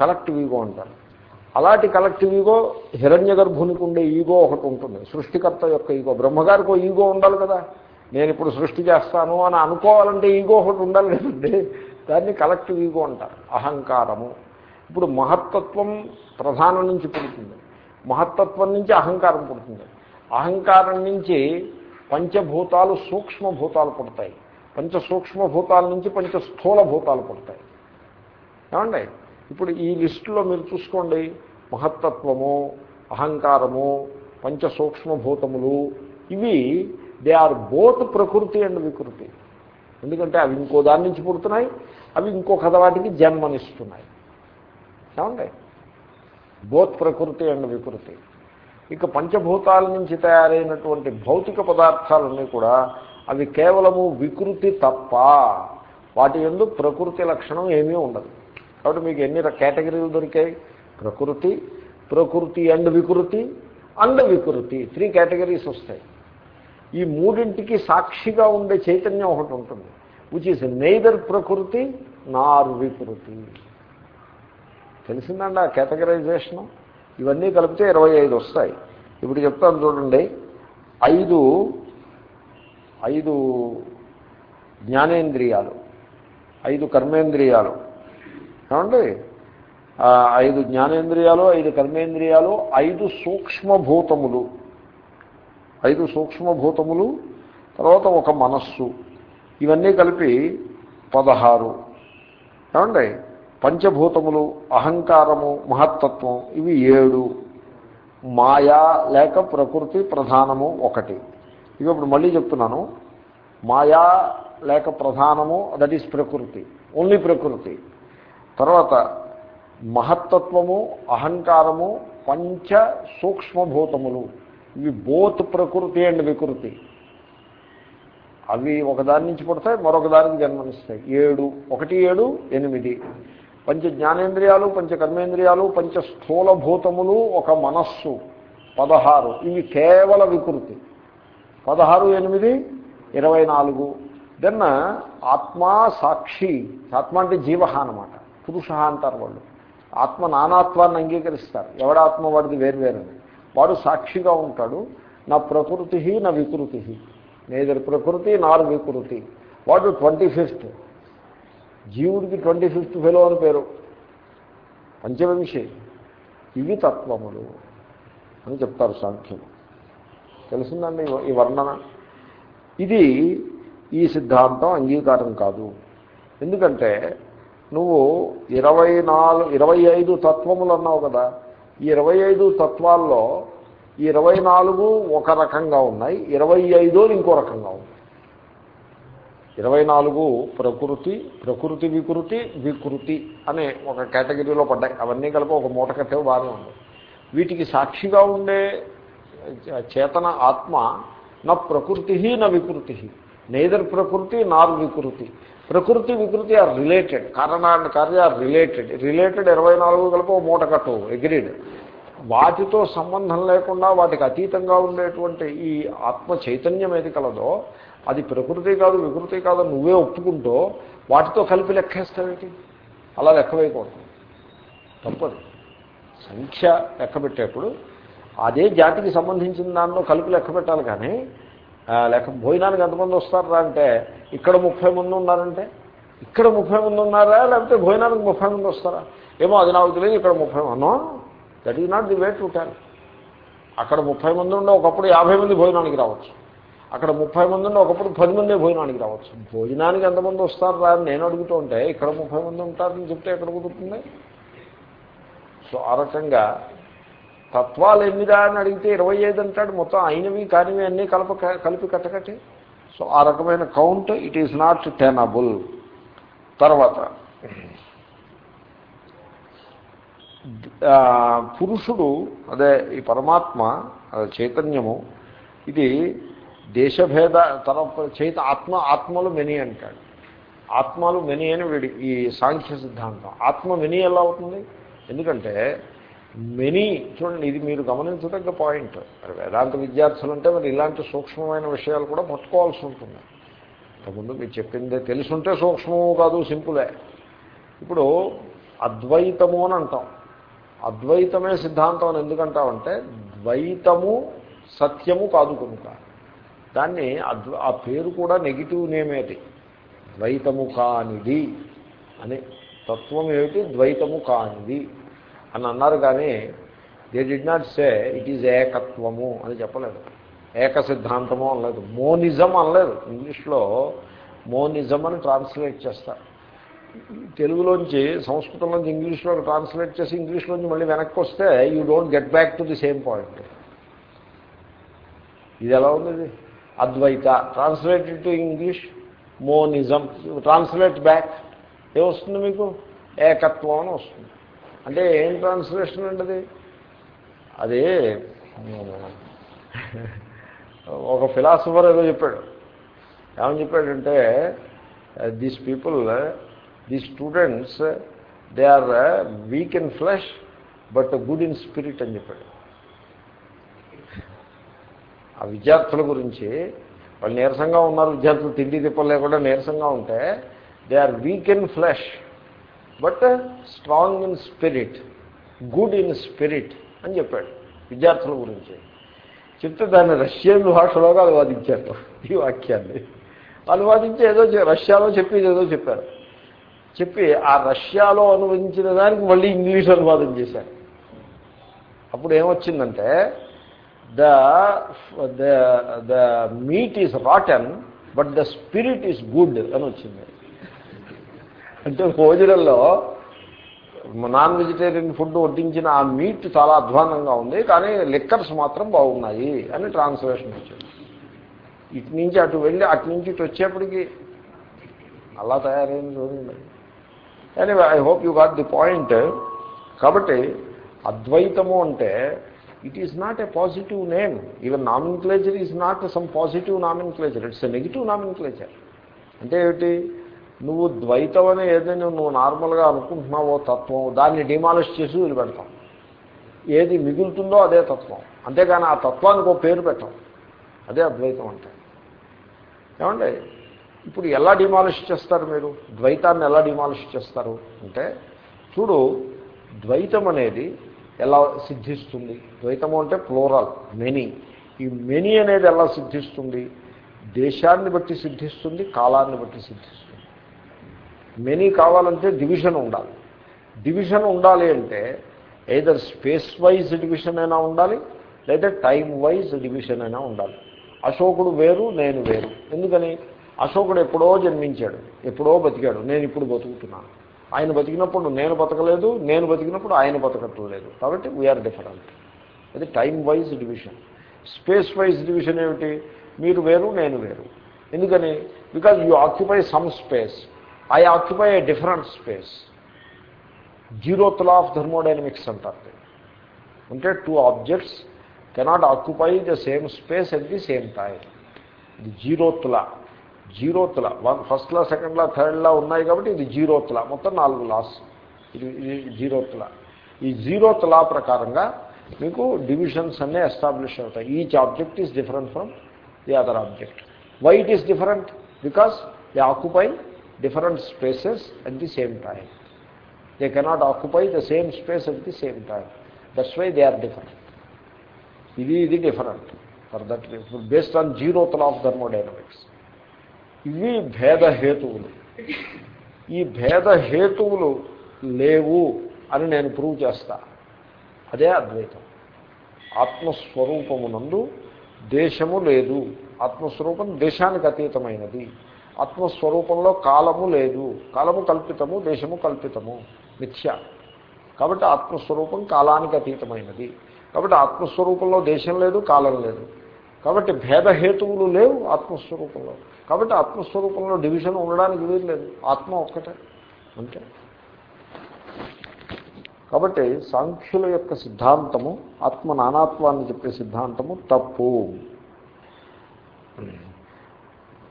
Collective ego అంటారు. అలాంటి collective ego హిరణ్య గర్భునికి ఉండే ఈగో ఒకటి ఉంటుంది. సృష్టికర్త యొక్క ఈగో. బ్రహ్మగారికి ఈగో ఉండాలి కదా. నేను ఇప్పుడు సృష్టి చేస్తాను అని అనుకోవాలంటే ఈగో ఒకటి ఉండాలి కదండి. దాన్ని కలెక్టివ్ ఈగో అంటారు. అహంకారము. ఇప్పుడు మహత్తత్వం ప్రధానం నుంచి పుడుతుంది. మహత్తత్వం నుంచి అహంకారం పుడుతుంది. అహంకారం నుంచి పంచభూతాలు సూక్ష్మభూతాలు పుడతాయి. పంచ సూక్ష్మభూతాల నుంచి పంచ స్థూల భూతాలు పుడతాయి. ఏమండి? ఇప్పుడు ఈ లిస్టులో మీరు చూసుకోండి. మహత్తత్వము అహంకారము పంచ సూక్ష్మభూతములు ఇవి they are both prakriti and vikriti. ఎందుకంటే అవి ఇంకో దాని నుంచి పుడుతున్నాయి అవి ఇంకొక వాటికి జన్మనిస్తున్నాయి. ఏమండి? బోత్ ప్రకృతి అండ్ వికృతి. ఇక పంచభూతాల నుంచి తయారైనటువంటి భౌతిక పదార్థాలన్నీ కూడా అవి కేవలము వికృతి తప్ప వాటి ఎందు ప్రకృతి లక్షణం ఏమీ ఉండదు. కాబట్టి మీకు ఎన్ని కేటగిరీలు దొరికాయి? ప్రకృతి ప్రకృతి అండ్ వికృతి అండ్ వికృతి. త్రీ కేటగిరీస్ వస్తాయి. ఈ మూడింటికి సాక్షిగా ఉండే చైతన్యం ఒకటి ఉంటుంది విచ్ ఈస్ నెయిదర్ ప్రకృతి నార్ వికృతి. తెలిసిందండి ఆ కేటగరైజేషను? ఇవన్నీ కలిపితే ఇరవై ఐదు వస్తాయి. ఇప్పుడు చెప్తాను చూడండి. ఐదు ఐదు జ్ఞానేంద్రియాలు ఐదు కర్మేంద్రియాలు ఏమండి? ఐదు జ్ఞానేంద్రియాలు ఐదు కర్మేంద్రియాలు ఐదు సూక్ష్మభూతములు. ఐదు సూక్ష్మభూతములు తర్వాత ఒక మనస్సు. ఇవన్నీ కలిపి పదహారు. ఏమండి? పంచభూతములు అహంకారము మహత్తత్వం ఇవి ఏడు. మాయా లేక ప్రకృతి ప్రధానము ఒకటి. ఇవి ఇప్పుడు మళ్ళీ చెప్తున్నాను. మాయా లేక ప్రధానము దట్ ఈస్ ప్రకృతి. ఓన్లీ ప్రకృతి. తర్వాత మహత్తత్వము అహంకారము పంచ సూక్ష్మభూతములు. ఇవి బోత్ ప్రకృతి అండ్ వికృతి. అవి ఒకదాని నుంచి పుడతాయి మరొక దానికి జన్మనిస్తాయి. ఏడు ఒకటి ఏడు ఎనిమిది. పంచ జ్ఞానేంద్రియాలు పంచ కర్మేంద్రియాలు పంచ స్థూలభూతములు ఒక మనస్సు. పదహారు. ఇవి కేవల వికృతి. పదహారు ఎనిమిది ఇరవై నాలుగు. దెన్ ఆత్మా సాక్షి. ఆత్మ అంటే జీవ అనమాట పురుష అంటారు వాళ్ళు ఆత్మ నానాత్వాన్ని అంగీకరిస్తారు. ఎవడాత్మ వాడిది వేరువేరని వాడు సాక్షిగా ఉంటాడు. నా ప్రకృతి నా వికృతి నేదర్ ప్రకృతి నార్ వికృతి. వాడు ట్వంటీ ఫిఫ్త్. జీవుడికి ట్వంటీ ఫిఫ్త్ ఫెలో అని పేరు. పంచవింశి. ఇవి తత్వములు అని చెప్తారు సాంఖ్యులు తెలిసిందండి ఈ వర్ణన? ఇది ఈ సిద్ధాంతం అంగీకారం కాదు. ఎందుకంటే నువ్వు ఇరవై నాలుగు ఇరవై ఐదు తత్వములు అన్నావు కదా. ఈ ఇరవై ఐదు తత్వాల్లో ఈ ఇరవై నాలుగు ఒక రకంగా ఉన్నాయి ఇరవై ఐదు ఇంకో రకంగా ఉన్నాయి ఇరవై నాలుగు ప్రకృతి ప్రకృతి వికృతి వికృతి అనే ఒక కేటగిరీలో పడ్డాయి. అవన్నీ కలిపి ఒక మూట కట్టేవి బాగానే ఉంది. వీటికి సాక్షిగా ఉండే చేతన ఆత్మ నా ప్రకృతి నా వికృతి నేదర్ ప్రకృతి nor vikriti. Prakriti vikriti are related karana and karya are related related ఇరవై నాలుగు కలిపి మూట కట్టు. అగ్రీడ్ వాటితో సంబంధం లేకుండా వాటికి అతీతంగా ఉండేటువంటి ఈ ఆత్మ చైతన్యం ఏది కలదో అది ప్రకృతి కాదు వికృతి కాదు నువ్వే ఒప్పుకుంటూ వాటితో కలిపి లెక్కేస్తావేంటి అలా లెక్కవేయకూడదు తప్పదు. సంఖ్య లెక్క పెట్టేప్పుడు అదే జాతికి సంబంధించిన దానిలో కలిపి లెక్క పెట్టాలి కానీ లేక భోజనానికి ఎంతమంది వస్తారా అంటే ఇక్కడ ముప్పై మంది ఉన్నారంటే? ఇక్కడ ముప్పై మంది ఉన్నారా? లేకపోతే భోజనానికి ముప్పై మంది వస్తారా? ఏమో అది నాకు తెలియదు ఇక్కడ ముప్పై మంది. That is not the way to tell. అక్కడ ముప్పై మంది ఉండే ఒకప్పుడు యాభై మంది భోజనానికి రావచ్చు. అక్కడ ముప్పై మంది ఉండే ఒకప్పుడు పది మందే భోజనానికి రావచ్చు. భోజనానికి ఎంతమంది వస్తారు రా అని నేను అడుగుతూ ఉంటే ఇక్కడ ముప్పై మంది ఉంటారని చెప్తే ఎక్కడ కుదురుతుంది? సో ఆ రకంగా తత్వాలు ఎనిమిదా అని అడిగితే ఇరవై ఐదు అంటాడు. మొత్తం అయినవి కానివి అన్నీ కలప కలిపి కట్టకటి సో ఆ రకమైన count it is not tenable. తర్వాత పురుషుడు అదే ఈ పరమాత్మ చైతన్యము ఇది దేశభేద తర చైత ఆత్మ ఆత్మలు మెని అంటాడు. ఆత్మలు మెని అని వీడి ఈ సాంఖ్య సిద్ధాంతం. ఆత్మ మెని ఎలా అవుతుంది? ఎందుకంటే మెనీ చూడండి ఇది మీరు గమనించదగ్గ పాయింట్. మరి వేదాంత విద్యార్థులు అంటే మరి ఇలాంటి సూక్ష్మమైన విషయాలు కూడా పట్టుకోవాల్సి ఉంటుంది. ఇంతకుముందు మీరు చెప్పిందే తెలుసుంటే సూక్ష్మము కాదు సింపులే. ఇప్పుడు అద్వైతము అని అంటాం. అద్వైతమే సిద్ధాంతం అని ఎందుకంటామంటే ద్వైతము సత్యము కాదు కనుక. దాన్ని ఆ పేరు కూడా నెగిటివ్ నేమేది ద్వైతము కానిది అని తత్వం ఏమిటి? ద్వైతము కానిది. అని అన్నారు కానీ they did not say it is ఏకత్వము అని చెప్పలేదు. ఏక సిద్ధాంతము అనలేదు. మోనిజం అనలేదు. ఇంగ్లీష్లో మోనిజం అని ట్రాన్స్లేట్ చేస్తారు. తెలుగులోంచి సంస్కృతంలోంచి ఇంగ్లీష్లో ట్రాన్స్లేట్ చేసి ఇంగ్లీష్లోంచి మళ్ళీ వెనక్కి వస్తే you don't get back to the same point ఇది ఎలా ఉంది Advaita. Translated to English monism. Translate back ఏమొస్తుంది మీకు? ఏకత్వం అని వస్తుంది. అంటే ఏం ట్రాన్స్లేషన్ అండి అది ఒక ఫిలాసఫర్ ఏదో చెప్పాడు. ఏమని చెప్పాడంటే these people the students they are weak in flesh but good in spirit అని చెప్పాడు. ఆ విద్యార్థుల గురించి వాళ్ళు నీరసంగా ఉన్నారు విద్యార్థులు తిండి తిప్పలు లేకుండా నీరసంగా ఉంటే they are weak in flesh but strong in spirit good in spirit అని చెప్పాడు విద్యార్థుల గురించి. చెప్తే దాన్ని రష్యన్ భాషలోగా అనువాదించారు ఈ వాక్యాన్ని. అనువాదించి ఏదో రష్యాలో చెప్పేది ఏదో చెప్పారు. చెప్పి ఆ రష్యాలో అనువదించిన దానికి మళ్ళీ ఇంగ్లీష్ అనువాదం చేశారు. అప్పుడు ఏమొచ్చిందంటే the the meat is rotten but the spirit is good అని వచ్చింది. అంటే భోజనంలో నాన్ వెజిటేరియన్ ఫుడ్ వడ్డించిన ఆ మీట్ చాలా అధ్వానంగా ఉంది కానీ లిక్కర్స్ మాత్రం బాగున్నాయి అని ట్రాన్స్లేషన్ వచ్చింది. ఇటు నుంచి అటు వెళ్ళి అటు నుంచి ఇటు వచ్చేప్పటికి అలా తయారైంది చూడండి. కానీ I hope you got the point కాబట్టి అద్వైతము అంటే it is not a positive name even nomenclature is not some positive nomenclature it's a negative nomenclature అంటే ఏమిటి? నువ్వు ద్వైతం అనే ఏదైనా నువ్వు నార్మల్గా అనుకుంటున్నావో తత్వం దాన్ని డిమాలిష్ చేసి వదిలిపెడతాం. ఏది మిగులుతుందో అదే తత్వం. అంతేగాని ఆ తత్వానికి ఒక పేరు పెట్టాం. అదే అద్వైతం అంటే. ఏమండి? ఇప్పుడు ఎలా డిమాలిష్ చేస్తారు మీరు? ద్వైతాన్ని ఎలా డిమాలిష్ చేస్తారు? అంటే చూడు ద్వైతం అనేది ఎలా సిద్ధిస్తుంది? ద్వైతము అంటే ప్లోరల్ మెనీ ఈ మెనీ అనేది ఎలా సిద్ధిస్తుంది? దేశాన్ని బట్టి సిద్ధిస్తుంది కాలాన్ని బట్టి సిద్ధిస్తుంది. మెనీ కావాలంటే డివిజన్ ఉండాలి. డివిజన్ ఉండాలి అంటే ఏదర్ స్పేస్ వైజ్ డివిజన్ అయినా ఉండాలి లేదా టైం వైజ్ డివిజన్ అయినా ఉండాలి. అశోకుడు వేరు నేను వేరు. ఎందుకని? అశోకుడు ఎప్పుడో జన్మించాడు ఎప్పుడో బతికాడు. నేను ఇప్పుడు బతుకుతున్నాను. ఆయన బతికినప్పుడు నేను బతకలేదు నేను బతికినప్పుడు ఆయన బతకట్లేదు కాబట్టి వీఆర్ డిఫరెంట్ అది time wise division. Space wise division ఏమిటి? మీరు వేరు నేను వేరు. ఎందుకని? Because you occupy some space. I occupy a different space zeroth law of thermodynamics అంటారు అంటే two objects cannot occupy the same space at the same time ఇది zeroth law zeroth law one first law second law third law ఉన్నాయి కాబట్టి ఇది zeroth లా మొత్తం నాలుగు loss ఇది zeroth లా ఈ జీరోత్ లా ప్రకారంగా మీకు డివిజన్స్ అన్నీ ఎస్టాబ్లిష్ అవుతాయి. Each object is different from the other object why it is different because they occupy different spaces at the same time they cannot occupy the same space at the same time that's why they are different ఇది ఇది different for that based on zeroth of thermodynamics ఇవి భేదహేతువులు ఈ భేదహేతువులు లేవు అని నేను prove చేస్తా. అదే అద్వైతం. ఆత్మస్వరూపమునందు దేశము లేదు. ఆత్మస్వరూపం దేశానికి అతీతమైనది. ఆత్మస్వరూపంలో కాలము లేదు. కాలము కల్పితము దేశము కల్పితము. మిథ్య. కాబట్టి ఆత్మస్వరూపం కాలానికి అతీతమైనది. కాబట్టి ఆత్మస్వరూపంలో దేశం లేదు కాలం లేదు. కాబట్టి భేదహేతువులు లేవు ఆత్మస్వరూపంలో. కాబట్టి ఆత్మస్వరూపంలో డివిజన్ ఉండడానికి వీలు లేదు. ఆత్మ ఒక్కటే. అంతే. కాబట్టి సాంఖ్యుల యొక్క సిద్ధాంతము ఆత్మ నానాత్వాన్ని చెప్పే సిద్ధాంతము తప్పు.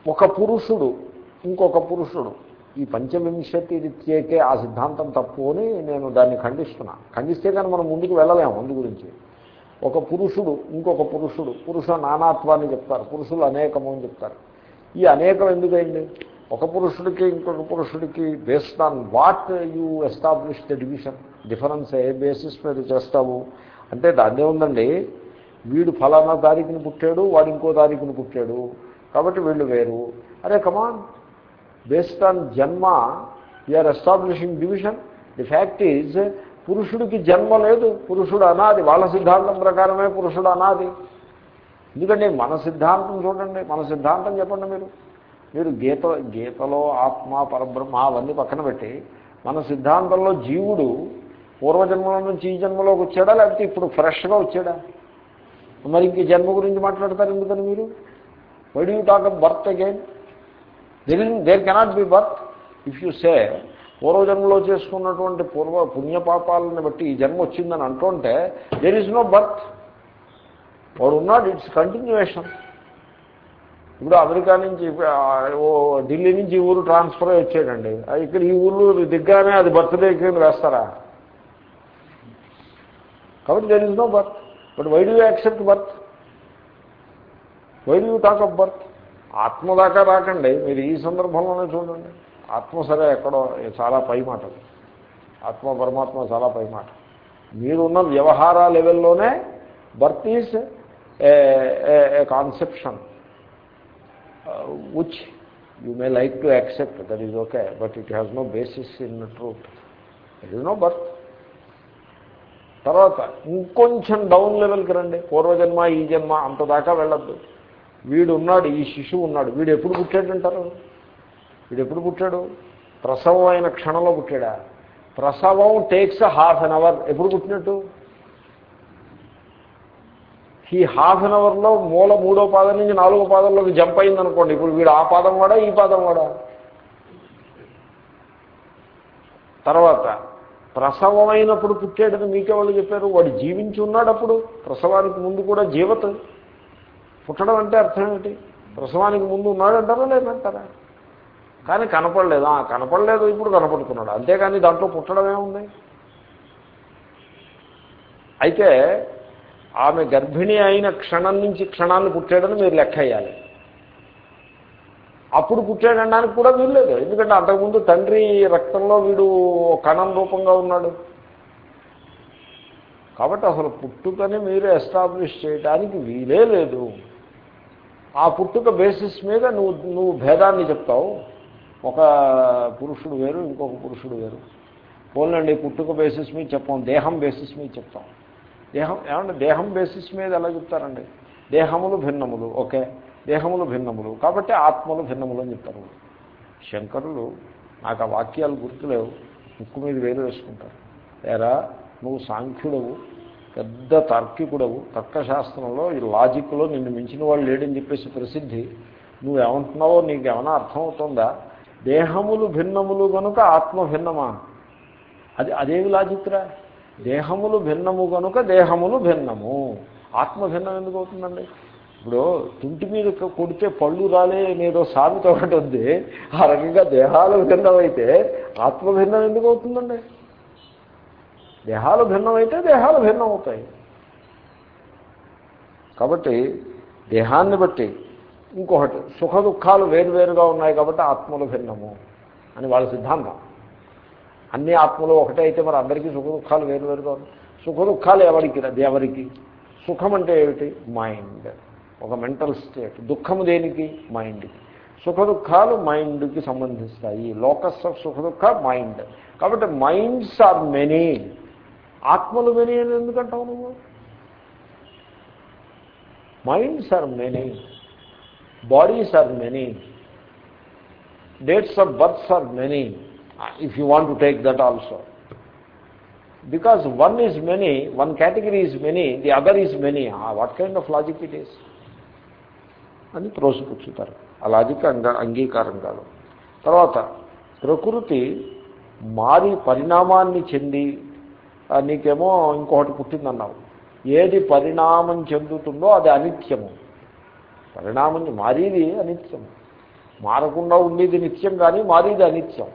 ఒక పురుషుడు ఇంకొక పురుషుడు. ఈ పంచవింశతి రీత్యేకే ఆ సిద్ధాంతం తప్పు అని నేను దాన్ని ఖండిస్తున్నా. ఖండిస్తే కానీ మనం ముందుకు వెళ్ళలేము అందు గురించి. ఒక పురుషుడు ఇంకొక పురుషుడు. పురుష నానాత్వాన్ని చెప్తారు. పురుషులు అనేకము అని చెప్తారు. ఈ అనేకం ఎందుకైంది? ఒక పురుషుడికి ఇంకొక పురుషుడికి based on what you establish the division difference A basis మీద చేస్తావు? అంటే దాన్నే ఉందండి వీడు ఫలానా తారీఖుని పుట్టాడు వాడు ఇంకో తారీఖుని పుట్టాడు. కాబట్టి వీళ్ళు వేరు. అరే కమాన్ బేస్డ్ ఆన్ జన్మ we are establishing division the fact is పురుషుడికి జన్మ లేదు పురుషుడు అనాది. వాళ్ళ సిద్ధాంతం ప్రకారమే పురుషుడు అనాది. ఎందుకంటే మన సిద్ధాంతం చూడండి మన సిద్ధాంతం చెప్పండి మీరు. మీరు గీత గీతలో ఆత్మ పరబ్రహ్మ అవన్నీ పక్కన పెట్టి మన సిద్ధాంతంలో జీవుడు పూర్వజన్మల నుంచి ఈ జన్మలోకి వచ్చాడా లేకపోతే ఇప్పుడు ఫ్రెష్గా వచ్చాడా? మరి ఇంక జన్మ గురించి మాట్లాడతారు ఎందుకని మీరు? Why do talk up birth again there in there cannot be birth if you say పూర్వజన్మలో చేసుకున్నటువంటి పూర్వ పుణ్యపాపాలను బట్టి ఈ జన్మ వచ్చిందని అంటుంటే దెర్ ఈజ్ నో బర్త్ వాడు ఉన్నాడు ఇట్స్ కంటిన్యూషన్ ఇప్పుడు అమెరికా నుంచి ఓ ఢిల్లీ నుంచి ఈ ఊరు ట్రాన్స్ఫర్ అయ్యి వచ్చాడండి. ఇక్కడ ఈ ఊళ్ళో దిగ్గానే అది బర్త్డే కింద వేస్తారా? కాబట్టి there is no birth but why do accept birth where you talk of birth ఆత్మ దాకా రాకండి. మీరు ఈ సందర్భంలోనే చూడండి. ఆత్మ సరే ఎక్కడో చాలా పై మాట ఆత్మ పరమాత్మ చాలా పై మాట. మీరున్న వ్యవహార లెవెల్లోనే birth is a conception which you may like to accept that is okay but it has no basis in truth it is no birth తర్వాత ఇంకొంచెం డౌన్ లెవెల్కి రండి. పూర్వజన్మ ఈ జన్మ అంత దాకా వెళ్ళద్దు. వీడు ఉన్నాడు ఈ శిశువు ఉన్నాడు. వీడు ఎప్పుడు పుట్టాడంటారు? వీడు ఎప్పుడు పుట్టాడు? ప్రసవం అయిన క్షణంలో పుట్టాడా? ప్రసవం టేక్స్ హాఫ్ అన్ అవర్ ఎప్పుడు పుట్టినట్టు? ఈ హాఫ్ అన్ అవర్లో మూల మూడో పాదం నుంచి నాలుగో పాదంలోకి జంప్ అయింది అనుకోండి ఇప్పుడు వీడు ఆ పాదం వాడా ఈ పాదం వాడా? తర్వాత ప్రసవం అయినప్పుడు పుట్టాడని మీకెవాళ్ళు చెప్పారు? వాడు జీవించి ఉన్నాడు అప్పుడు ప్రసవానికి ముందు కూడా జీవత. పుట్టడం అంటే అర్థం ఏమిటి? ప్రసవానికి ముందు ఉన్నాడంటారా లేదంటారా? కానీ కనపడలేదు? కనపడలేదు ఇప్పుడు కనపడుతున్నాడు. అంతేకాని దాంట్లో పుట్టడం ఏముంది? అయితే ఆమె గర్భిణి అయిన క్షణం నుంచి క్షణాన్ని పుట్టాడని మీరు లెక్క అయ్యాలి అప్పుడు పుట్టాడనడానికి కూడా వీల్లేదు. ఎందుకంటే అంతకుముందు తండ్రి రక్తంలో వీడు కణం రూపంగా ఉన్నాడు. కాబట్టి అసలు పుట్టుకని మీరు ఎస్టాబ్లిష్ చేయడానికి వీలే లేదు. ఆ పుట్టుక బేసిస్ మీద నువ్వు నువ్వు భేదాన్ని చెప్తావు. ఒక పురుషుడు వేరు ఇంకొక పురుషుడు వేరు. పోలండి పుట్టుక బేసిస్ మీద చెప్పాం దేహం బేసిస్ మీద చెప్తాం. దేహం ఏమంటే దేహం బేసిస్ మీద ఎలా చెప్తారండి? దేహములు భిన్నములు ఓకే. దేహములు భిన్నములు కాబట్టి ఆత్మలు భిన్నములు అని చెప్తారు. శంకరులు నాకు ఆ వాక్యాలు గుర్తులేవు ముక్కు మీద వేలు వేసుకుంటారు. ఏరా నువ్వు సాంఖ్యుడవు పెద్ద తార్కికుడవు. తర్కశాస్త్రంలో ఈ లాజిక్లో నిన్ను మించిన వాళ్ళు లేడని చెప్పేసి ప్రసిద్ధి. నువ్వు ఏమంటున్నావో నీకు ఏమైనా అర్థమవుతుందా? దేహములు భిన్నములు కనుక ఆత్మ భిన్నమా అది అదేవి లాజిక్రా దేహములు భిన్నము కనుక దేహములు భిన్నము. ఆత్మ భిన్నం ఎందుకు అవుతుందండి? ఇప్పుడు తుంటి మీద కొడితే పళ్ళు రాలే అనేదో సామెత ఒకటి ఉంది. ఆ రకంగా దేహాలు భిన్నమైతే ఆత్మ భిన్నం ఎందుకు అవుతుందండి? దేహాలు భిన్నమైతే దేహాలు భిన్నం అవుతాయి కాబట్టి దేహాన్ని బట్టి ఇంకొకటి సుఖ దుఃఖాలు వేరువేరుగా ఉన్నాయి కాబట్టి ఆత్మలు భిన్నము అని వాళ్ళ సిద్ధాంతం. అన్ని ఆత్మలు ఒకటే అయితే మరి అందరికీ సుఖ దుఃఖాలు వేరువేరుగా ఉన్నాయి. సుఖ దుఃఖాలు ఎవరికి? ఎవరికి సుఖం అంటే ఏమిటి? మైండ్. ఒక మెంటల్ స్టేట్. దుఃఖము దేనికి? మైండ్కి సుఖ దుఃఖాలు మైండ్కి సంబంధిస్తాయి. లోకస్ ఆఫ్ సుఖ దుఃఖ మైండ్. కాబట్టి మైండ్స్ ఆర్ మెనీ. ఆత్మలు మెనీ అని ఎందుకంటావు నువ్వు? Minds are many bodies are many dates of births are many if you want to take that also because one is many one category is many the other is many what kind of logic it is అని త్రోసిపుచ్చుతారు ఆ logic అంగీకారం కాదు. తర్వాత ప్రకృతి మారి పరిణామాన్ని చెంది నీకేమో ఇంకొకటి పుట్టిందన్నావు. ఏది పరిణామం చెందుతుందో అది అనిత్యము. పరిణామం మారీది అనిత్యం. మారకుండా ఉండేది నిత్యం కానీ మారీది అనిత్యం.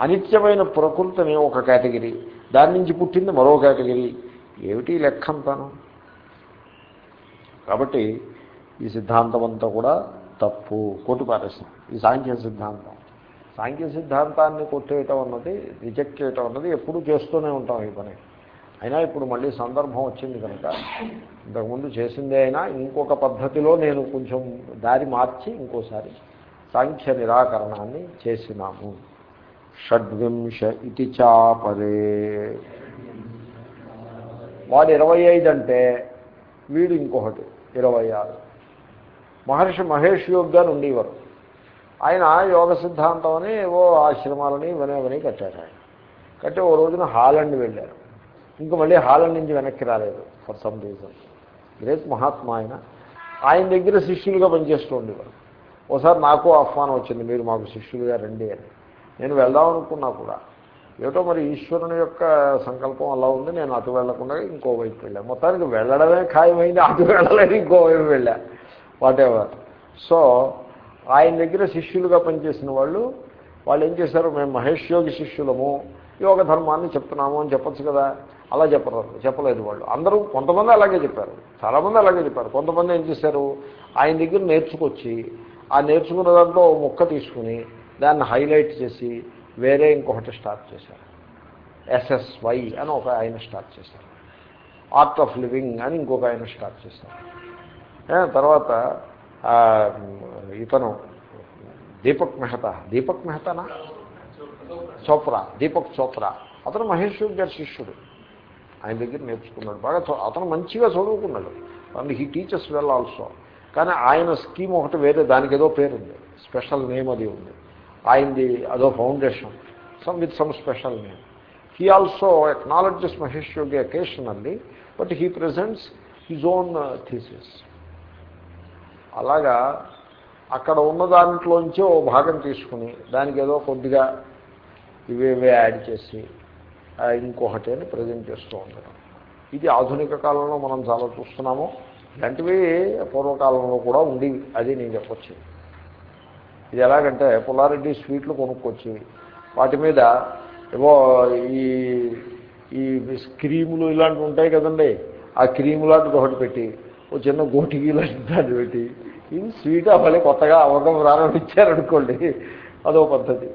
అనిత్యమైన ప్రకృతిని ఒక కేటగిరీ దాని నుంచి పుట్టింది మరో కేటగిరీ. ఏమిటి లెక్కంతాను? కాబట్టి ఈ సిద్ధాంతం అంతా కూడా తప్పు కొట్టు పారేస్తాం ఈ సాంఖ్య సిద్ధాంతం. సాంఖ్య సిద్ధాంతాన్ని కొట్టేయటం అన్నది రిజెక్ట్ చేయటం అన్నది ఎప్పుడూ చేస్తూనే ఉంటాం ఈ పని. అయినా ఇప్పుడు మళ్ళీ సందర్భం వచ్చింది కనుక ఇంతకుముందు చేసిందే అయినా ఇంకొక పద్ధతిలో నేను కొంచెం దారి మార్చి ఇంకోసారి సాంఖ్య నిరాకరణాన్ని చేసినాము. షడ్వింశ ఇది చాపరే. వాడు ఇరవై ఐదు అంటే వీడు ఇంకొకటి ఇరవై ఆరు. మహర్షి మహేష్ యోగ్ గారు ఉండేవారు. ఆయన యోగ సిద్ధాంతం అని ఏవో ఆశ్రమాలని ఇవనేవని కట్టారు ఆయన. కట్టి ఓ రోజున హాలండ్ వెళ్ళారు. ఇంక మళ్ళీ హాలండ్ నుంచి వెనక్కి రాలేదు for some reason great Mahatma ఆయన. ఆయన దగ్గర శిష్యులుగా పనిచేస్తూ ఉండేవారు. ఒకసారి నాకు ఆహ్వానం వచ్చింది మీరు మాకు శిష్యులుగా రండి అని. నేను వెళ్దాం అనుకున్నా కూడా. ఏటో మరి ఈశ్వరుని యొక్క సంకల్పం అలా ఉంది నేను అటు వెళ్ళకుండా ఇంకో వైపు వెళ్ళాను మొత్తానికి వెళ్ళడమే ఖాయమైంది అటు వెళ్ళలేదు ఇంకో వైపు వెళ్ళా. వాటెవర్ సో ఆయన దగ్గర శిష్యులుగా పనిచేసిన వాళ్ళు వాళ్ళు ఏం చేశారు మేము మహేష్ యోగి శిష్యులము యోగ ధర్మాన్ని చెప్తున్నాము అని చెప్పచ్చు కదా. అలా చెప్పరు చెప్పలేదు వాళ్ళు. అందరూ కొంతమంది అలాగే చెప్పారు. చాలామంది అలాగే చెప్పారు. కొంతమంది ఏం చేశారు? ఆయన దగ్గర నేర్చుకొచ్చి ఆ నేర్చుకున్న దాంట్లో మొక్క ముక్క తీసుకుని దాన్ని హైలైట్ చేసి వేరే ఇంకొకటి స్టార్ట్ చేశారు. ఎస్ఎస్వై అని ఒక ఆయన స్టార్ట్ చేశారు. ఆర్ట్ ఆఫ్ లివింగ్ అని ఇంకొక ఆయన స్టార్ట్ చేశారు. తర్వాత ఇతను దీపక్ మెహతా. దీపక్ మెహతానా? చోప్రా. దీపక్ చోప్రా. అతను మహేష్ గారి శిష్యుడు. ఆయన దగ్గర నేర్చుకున్నాడు. బాగా అతను మంచిగా చదువుకున్నాడు. And he teachers well also కానీ ఆయన స్కీమ్ ఒకటి వేరే దానికి ఏదో పేరు ఉంది. స్పెషల్ నేమ్ అది ఉంది. ఆయనది అదో foundation. Some with some special name he also acknowledges Mahesh Yogi occasionally but he presents his own thesis అలాగా అక్కడ ఉన్న దాంట్లోంచి ఓ భాగం తీసుకుని దానికి ఏదో కొద్దిగా ఇవేవే యాడ్ చేసి ఇంకొకటి అని ప్రజెంట్ చేస్తూ ఉండడం ఇది ఆధునిక కాలంలో మనం చాలా చూస్తున్నాము. ఇలాంటివి పూర్వకాలంలో కూడా ఉండేవి. అది నేను చెప్పొచ్చు ఇది ఎలాగంటే పుల్లారెడ్డి స్వీట్లు కొనుక్కొచ్చి వాటి మీద ఏవో ఈ ఈ క్రీములు ఇలాంటివి ఉంటాయి కదండి. ఆ క్రీము లాంటిది ఒకటి పెట్టి ఓ చిన్న గోటికి లాంటి దాన్ని పెట్టి ఇది స్వీట్ అవ్వాలి కొత్తగా అవ్వకం ప్రారంభించారనుకోండి అదో పద్ధతి.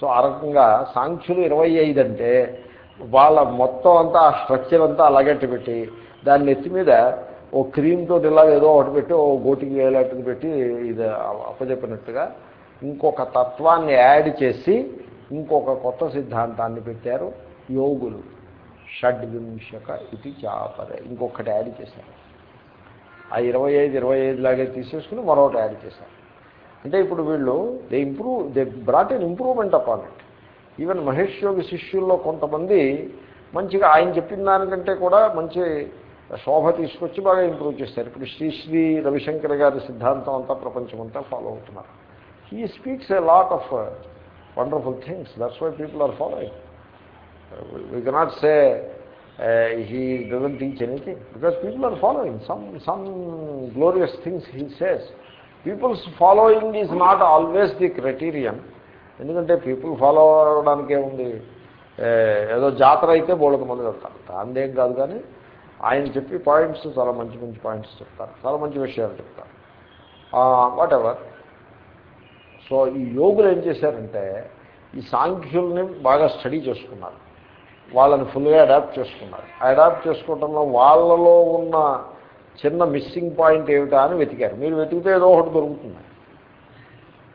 సో ఆ రకంగా సాంఖ్యులు ఇరవై ఐదు అంటే వాళ్ళ మొత్తం అంతా ఆ స్ట్రక్చర్ అంతా అలాగట్టు పెట్టి దాని నెత్తి మీద ఓ క్రీమ్తో ఇలాగ ఏదో ఒకటి పెట్టి ఓ గోటికి వేలాంటిది పెట్టి ఇది అప్పచెప్పినట్టుగా ఇంకొక తత్వాన్ని యాడ్ చేసి ఇంకొక కొత్త సిద్ధాంతాన్ని పెట్టారు యోగులు. షడ్వింశక ఇది చాపరే. ఇంకొకటి యాడ్ చేశారు. ఆ ఇరవై ఐదు ఇరవై ఐదు లాగే తీసేసుకుని మరొకటి యాడ్ చేశారు. అంటే ఇప్పుడు వీళ్ళు they improve they brought an improvement upon it even Mahesh Yogi శిష్యుల్లో కొంతమంది మంచిగా ఆయన చెప్పిన దానికంటే కూడా మంచి శోభ తీసుకొచ్చి బాగా ఇంప్రూవ్ చేస్తారు. ఇప్పుడు శ్రీ శ్రీ రవిశంకర్ గారి సిద్ధాంతం అంతా ప్రపంచం అంతా ఫాలో అవుతున్నారు. He speaks a lot of wonderful things that's why people are following we cannot say he doesn't teach anything because people are following some some glorious things he says people's following is not always the criterion ఎందుకంటే people follow అవడానికే ఉంది ఏదో జాతర అయితే బోళక మంది వెళ్తారు. దానిదేం కాదు కానీ ఆయన చెప్పి పాయింట్స్ చాలా మంచి మంచి పాయింట్స్ చెప్తారు. చాలా మంచి విషయాలు చెప్తారు. వాట్ ఎవర్ సో ఈ యోగులు ఏం చేశారంటే ఈ సాంఖ్యుల్ని బాగా స్టడీ చేసుకున్నారు. వాళ్ళని ఫుల్గా అడాప్ట్ చేసుకున్నారు. అడాప్ట్ చేసుకోవటంలో వాళ్ళలో ఉన్న చిన్న మిస్సింగ్ పాయింట్ ఏమిటా అని వెతికారు. మీరు వెతికితే ఏదో ఒకటి దొరుకుతుంది.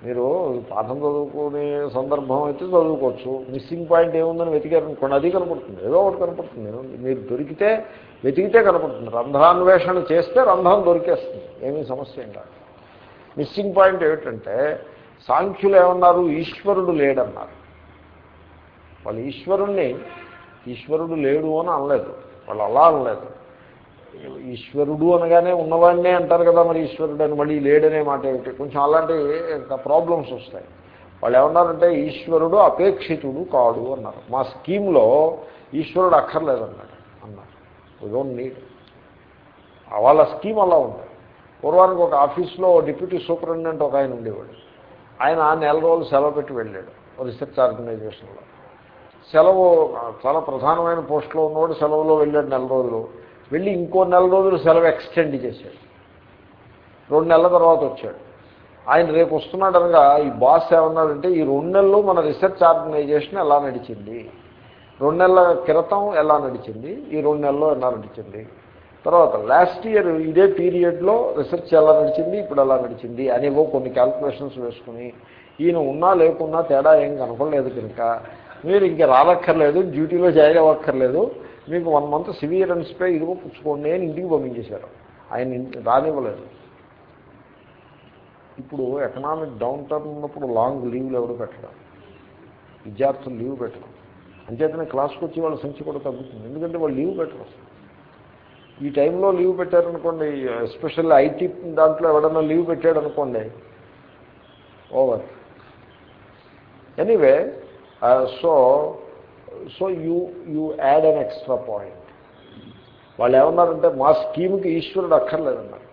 మీరు పాఠం చదువుకునే సందర్భం అయితే చదువుకోవచ్చు. మిస్సింగ్ పాయింట్ ఏముందని వెతికారు అనుకోండి అది కనపడుతుంది. ఏదో ఒకటి కనపడుతుంది. మీరు దొరికితే వెతికితే కనపడుతుంది. రంధ్రాన్వేషణ చేస్తే రంధ్రం దొరికేస్తుంది. ఏమీ సమస్య ఏం కాదు. మిస్సింగ్ పాయింట్ ఏమిటంటే సాంఖ్యులు ఏమన్నారు? ఈశ్వరుడు లేడన్నారు. వాళ్ళు ఈశ్వరుణ్ణి ఈశ్వరుడు లేడు అని అనలేదు. వాళ్ళు అలా అనలేదు. ఈశ్వరుడు అనగానే ఉన్నవాడినే అంటారు కదా మరి ఈశ్వరుడు అని మళ్ళీ లేడనే మాట ఏమిటి? కొంచెం అలాంటి ప్రాబ్లమ్స్ వస్తాయి. వాళ్ళు ఏమన్నారంటే ఈశ్వరుడు అపేక్షితుడు కాడు అన్నారు. మా స్కీమ్లో ఈశ్వరుడు అక్కర్లేదన్నాడు అన్నారు. డోంట్ నీడ్ వాళ్ళ స్కీమ్ అలా ఉంది పూర్వానికి ఒక ఆఫీస్లో డిప్యూటీ సూపరింటెండెంట్ ఒక ఆయన ఉండేవాడు. ఆయన నెల రోజులు సెలవు పెట్టి వెళ్ళాడు రీసెర్చ్ ఆర్గనైజేషన్లో సెలవు చాలా ప్రధానమైన పోస్టులో ఉన్నవాడు సెలవులో వెళ్ళాడు నెల రోజులు. వెళ్ళి ఇంకో నెల రోజులు సెలవు ఎక్స్టెండ్ చేశాడు. రెండు నెలల తర్వాత వచ్చాడు. ఆయన రేపు వస్తున్నాడు అనగా ఈ బాస్ ఏమన్నాడంటే ఈ రెండు నెలలు మన రీసెర్చ్ ఆర్గనైజేషన్ ఎలా నడిచింది? రెండు నెలల క్రితం ఎలా నడిచింది? ఈ రెండు నెలల్లో ఎలా నడిచింది? తర్వాత లాస్ట్ ఇయర్ ఇదే పీరియడ్లో రీసెర్చ్ ఎలా నడిచింది? ఇప్పుడు ఎలా నడిచింది? అనేవో కొన్ని క్యాల్కులేషన్స్ వేసుకుని ఈయన ఉన్నా లేకున్నా తేడా ఏం కనపడలేదు కనుక మీరు ఇంకా రానక్కర్లేదు డ్యూటీలో జాయిన్ అవ్వక్కర్లేదు మీకు వన్ మంత్ సివియరెన్స్ పే ఇదిగో పుచ్చుకోండి అని ఇంటికి పంపించేశారు. ఆయన రానివ్వలేదు. ఇప్పుడు ఎకనామిక్ డౌన్ టర్న్ ఉన్నప్పుడు లాంగ్ లీవ్లు ఎవరు పెట్టడం విద్యార్థులు లీవ్ పెట్టడం అంచేతనే క్లాస్కి వచ్చి వాళ్ళ సంఖ్య కూడా తగ్గుతుంది. ఎందుకంటే వాళ్ళు లీవ్ పెట్టరు ఈ టైంలో లీవ్ పెట్టారనుకోండి ఎస్పెషల్ ఐటీ దాంట్లో ఎవడన్నా లీవ్ పెట్టాడు అనుకోండి over anyway so uh, so you you add an extra point వాళ్ళు ఏమన్నారంటే మా స్కీమ్కి ఈశ్వరుడు అక్కర్లేదన్నారు.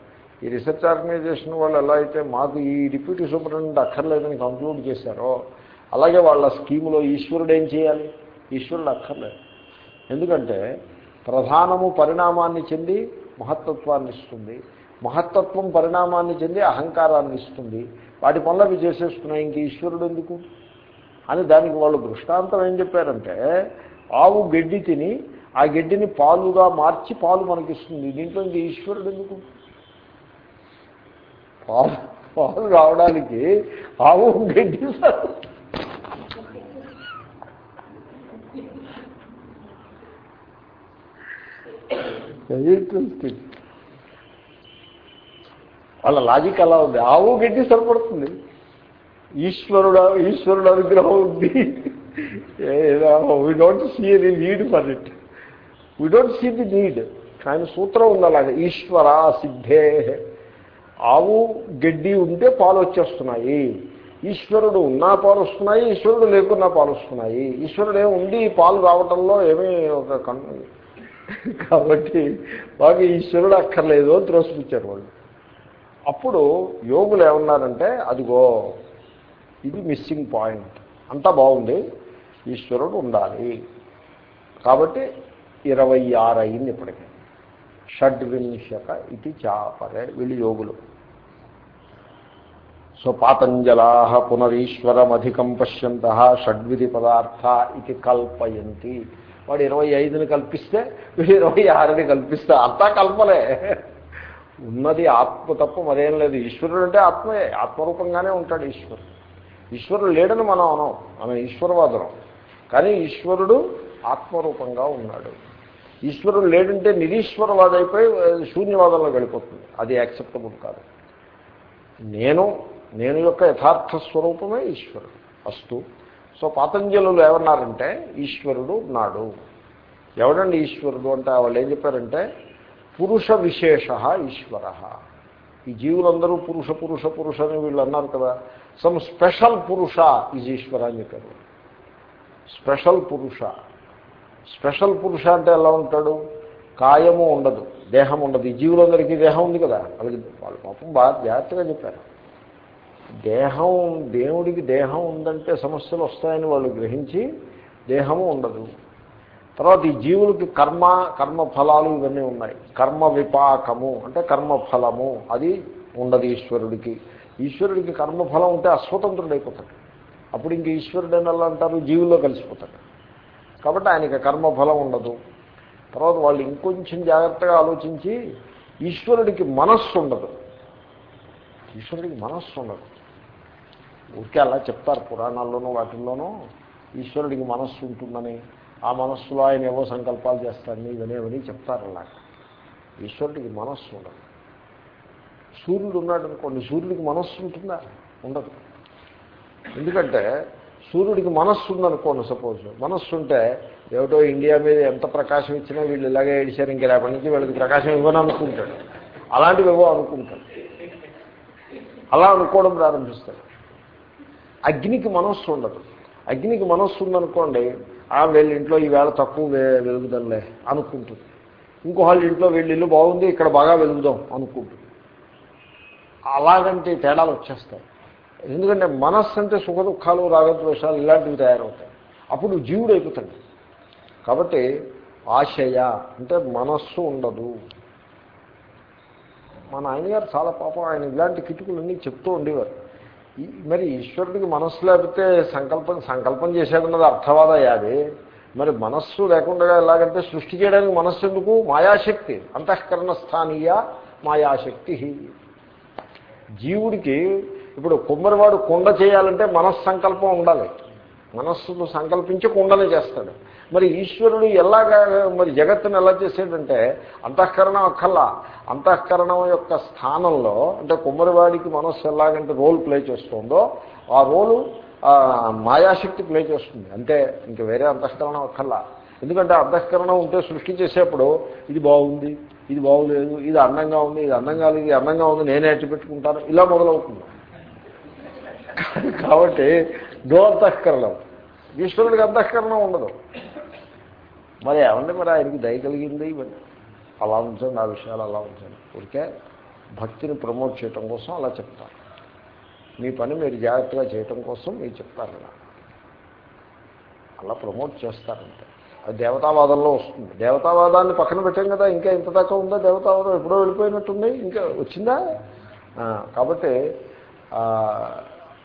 ఈ రీసెర్చ్ ఆర్గనైజేషన్ వాళ్ళు ఎలా అయితే మాకు ఈ డిప్యూటీ సూపరింటెండెంట్ అక్కర్లేదని కంక్లూడ్ చేశారో అలాగే వాళ్ళ స్కీములో ఈశ్వరుడు ఏం చేయాలి? ఈశ్వరుడు అక్కర్లేదు. ఎందుకంటే ప్రధానము పరిణామాన్ని చెంది మహత్తత్వాన్ని ఇస్తుంది. మహత్తత్వం పరిణామాన్ని చెంది అహంకారాన్ని ఇస్తుంది. వాటి పనులు అవి చేసేస్తున్నాయి. ఇంక ఈశ్వరుడు ఎందుకు? అని దానికి వాళ్ళు దృష్టాంతం ఏం చెప్పారంటే ఆవు గడ్డి తిని ఆ గడ్డిని పాలుగా మార్చి పాలు మనకిస్తుంది. దీంట్లో ఇంక ఈశ్వరుడు ఎందుకు? పాలు పాలు రావడానికి ఆవు గడ్డి వాళ్ళ లాజిక్ అలా ఉంది. ఆవు గడ్డి సరిపడుతుంది. ఈశ్వరుడు ఈశ్వరుడు అనుగ్రహం ఉంది. We don't see any need for it we don't see the need కానీ సూత్రం ఉంది అలాగే ఈశ్వర సిద్ధే. ఆవు గడ్డి ఉంటే పాలు వచ్చేస్తున్నాయి. ఈశ్వరుడు ఉన్నా పాలు వస్తున్నాయి ఈశ్వరుడు లేకున్నా పాలు వస్తున్నాయి. ఈశ్వరుడు ఏమి ఉండి పాలు రావటంలో ఏమీ ఒక కాబట్టి బాగా ఈశ్వరుడు అక్కర్లేదు అని త్రోసిపుచ్చారు వాళ్ళు. అప్పుడు యోగులు ఏమన్నారంటే అదిగో ఇది మిస్సింగ్ పాయింట్. అంతా బాగుంది. ఈశ్వరుడు ఉండాలి. కాబట్టి ఇరవై ఆరు అయింది ఇప్పటికే. షడ్వింశక ఇది చాపరే వీళ్ళు యోగులు. సో పాతంజలా పునరీశ్వరమధికం పశ్యంత షడ్విధి పదార్థ ఇది కల్పయంతి. వాడు ఇరవై ఐదుని కల్పిస్తే వీడు ఇరవై ఆరుని కల్పిస్తే. అంతా కల్పలే ఉన్నది ఆత్మ తప్ప మరేం లేదు. ఈశ్వరుడు అంటే ఆత్మయే ఆత్మరూపంగానే ఉంటాడు ఈశ్వరుడు. ఈశ్వరుడు లేడని మనం అనం మనం ఈశ్వరవాదనం కానీ ఈశ్వరుడు ఆత్మరూపంగా ఉన్నాడు. ఈశ్వరుడు లేడంటే నిరీశ్వరవాదైపోయి శూన్యవాదంలో వెళ్ళిపోతుంది. అది యాక్సెప్టబుల్ కాదు. నేను నేను యొక్క యథార్థ స్వరూపమే ఈశ్వరుడు అస్తు. సో పాతంజలులు ఏమన్నారంటే ఈశ్వరుడు ఉన్నాడు ఎవడండి ఈశ్వరుడు అంటే వాళ్ళు ఏం చెప్పారంటే పురుష విశేష ఈశ్వర. ఈ జీవులందరూ పురుష పురుష పురుష అని వీళ్ళు అన్నారు కదా. Some special purusha is Ishvara అని చెప్పారు స్పెషల్ పురుష స్పెషల్ పురుష అంటే ఎలా ఉంటాడు కాయము ఉండదు దేహం ఉండదు ఈ జీవులందరికీ దేహం ఉంది కదా వాళ్ళకి వాళ్ళు పాపం బాగా జాగ్రత్తగా చెప్పారు దేహం దేవుడికి దేహం ఉందంటే సమస్యలు వస్తాయని వాళ్ళు గ్రహించి దేహము ఉండదు తర్వాత ఈ జీవులకి కర్మ కర్మ ఫలాలు ఇవన్నీ ఉన్నాయి కర్మ విపాకము అంటే కర్మఫలము అది ఉండదు ఈశ్వరుడికి ఈశ్వరుడికి కర్మఫలం ఉంటే అస్వతంత్రుడు అయిపోతాడు. అప్పుడు ఇంక ఈశ్వరుడు అని అంటారు జీవుల్లో కలిసిపోతాడు. కాబట్టి ఆయనకి కర్మఫలం ఉండదు. తర్వాత వాళ్ళు ఇంకొంచెం జాగ్రత్తగా ఆలోచించి ఈశ్వరుడికి మనస్సు ఉండదు. ఈశ్వరుడికి మనస్సు ఉండదు. ఊరికే అలా చెప్తారు పురాణాల్లోనూ వాటిల్లోనూ ఈశ్వరుడికి మనస్సు ఉంటుందని. ఆ మనస్సులో ఆయన ఏవో సంకల్పాలు చేస్తాడని ఇవనేవని చెప్తారు అలా. ఈశ్వరుడికి మనస్సు ఉండదు. సూర్యుడు ఉన్నాడు అనుకోండి సూర్యుడికి మనస్సు ఉంటుందా? ఉండదు. ఎందుకంటే సూర్యుడికి మనస్సు ఉందనుకోండి సపోజ్. మనస్సు ఉంటే ఏమిటో ఇండియా మీద ఎంత ప్రకాశం ఇచ్చినా వీళ్ళు ఇలాగే ఏడిచారు ఇంక రేపటి నుంచి వీళ్ళకి ప్రకాశం ఇవ్వని అనుకుంటాడు. అలాంటివి ఏవో అనుకుంటాడు. అలా అనుకోవడం ప్రారంభిస్తాడు. అగ్నికి మనస్సు ఉండదు. అగ్నికి మనస్సు ఉందనుకోండి ఆ వీళ్ళ ఇంట్లో ఈవేళ తక్కువ వెలుగుదలే అనుకుంటుంది. ఇంకో వాళ్ళ ఇంట్లో వీళ్ళ ఇల్లు బాగుంది ఇక్కడ బాగా వెలుగుదాం అనుకుంటుంది. అలాగంటే తేడాలు వచ్చేస్తాయి. ఎందుకంటే మనస్సు అంటే సుఖ దుఃఖాలు రాగద్వేషాలు ఇలాంటివి తయారవుతాయి. అప్పుడు జీవుడు అయిపోతాడు. కాబట్టి ఆశయ అంటే మనస్సు ఉండదు. మా నాయనగారు చాలా పాపం ఆయన ఇలాంటి కిటుకులన్నీ చెప్తూ ఉండేవారు. ఈ- మరి ఈశ్వరుడికి మనస్సు లేకపోతే సంకల్పం సంకల్పం చేశాడన్నది అర్థవాద యాది? మరి మనస్సు లేకుండా ఎలాగంటే సృష్టి చేయడానికి మనస్సు ఎందుకు? మాయాశక్తి అంతఃకరణ స్థానీయ మాయాశక్తి. జీవుడికి ఇప్పుడు కుమ్మరివాడు కుండ చేయాలంటే మనస్సంకల్పం ఉండాలి. మనస్సును సంకల్పించి కుండనే చేస్తాడు. మరి ఈశ్వరుడు ఎలాగా మరి జగత్తును ఎలా చేసాడంటే అంతఃకరణం అక్కల్లా అంతఃకరణం యొక్క స్థానంలో అంటే కుమ్మరివాడికి మనస్సు ఎలాగంటే రోల్ ప్లే చేస్తుందో ఆ రోలు మాయాశక్తి ప్లే చేస్తుంది. అంతే ఇంక వేరే అంతఃకరణం అక్కల్లా ఎందుకంటే అంతఃకరణం ఉంటే సృష్టి చేసేప్పుడు ఇది బాగుంది ఇది బాగులేదు ఇది అందంగా ఉంది ఇది అందంగా లేదు ఇది అందంగా ఉంది నేనే ఎట్టి పెట్టుకుంటాను ఇలా మొదలవుతుంది. కాబట్టి డో అంతఃకరణం ఈశ్వరుడికి అంతఃకరణం ఉండదు. మరి ఏమండి మరి ఆయనకి దయ కలిగింది? మరి అలా ఉంచండి ఆ విషయాలు అలా ఉంచండి. ఊరికే భక్తిని ప్రమోట్ చేయటం కోసం అలా చెప్తారు. మీ పని మీరు జాగ్రత్తగా చేయటం కోసం మీరు చెప్తారు అలా అలా ప్రమోట్ చేస్తారంటే. దేవతావాదంలో వస్తుంది. దేవతావాదాన్ని పక్కన పెట్టాం కదా ఇంకా ఇంత దాకా ఉందా దేవతావాదం? ఎప్పుడో వెళ్ళిపోయినట్టుంది ఇంకా వచ్చిందా? కాబట్టి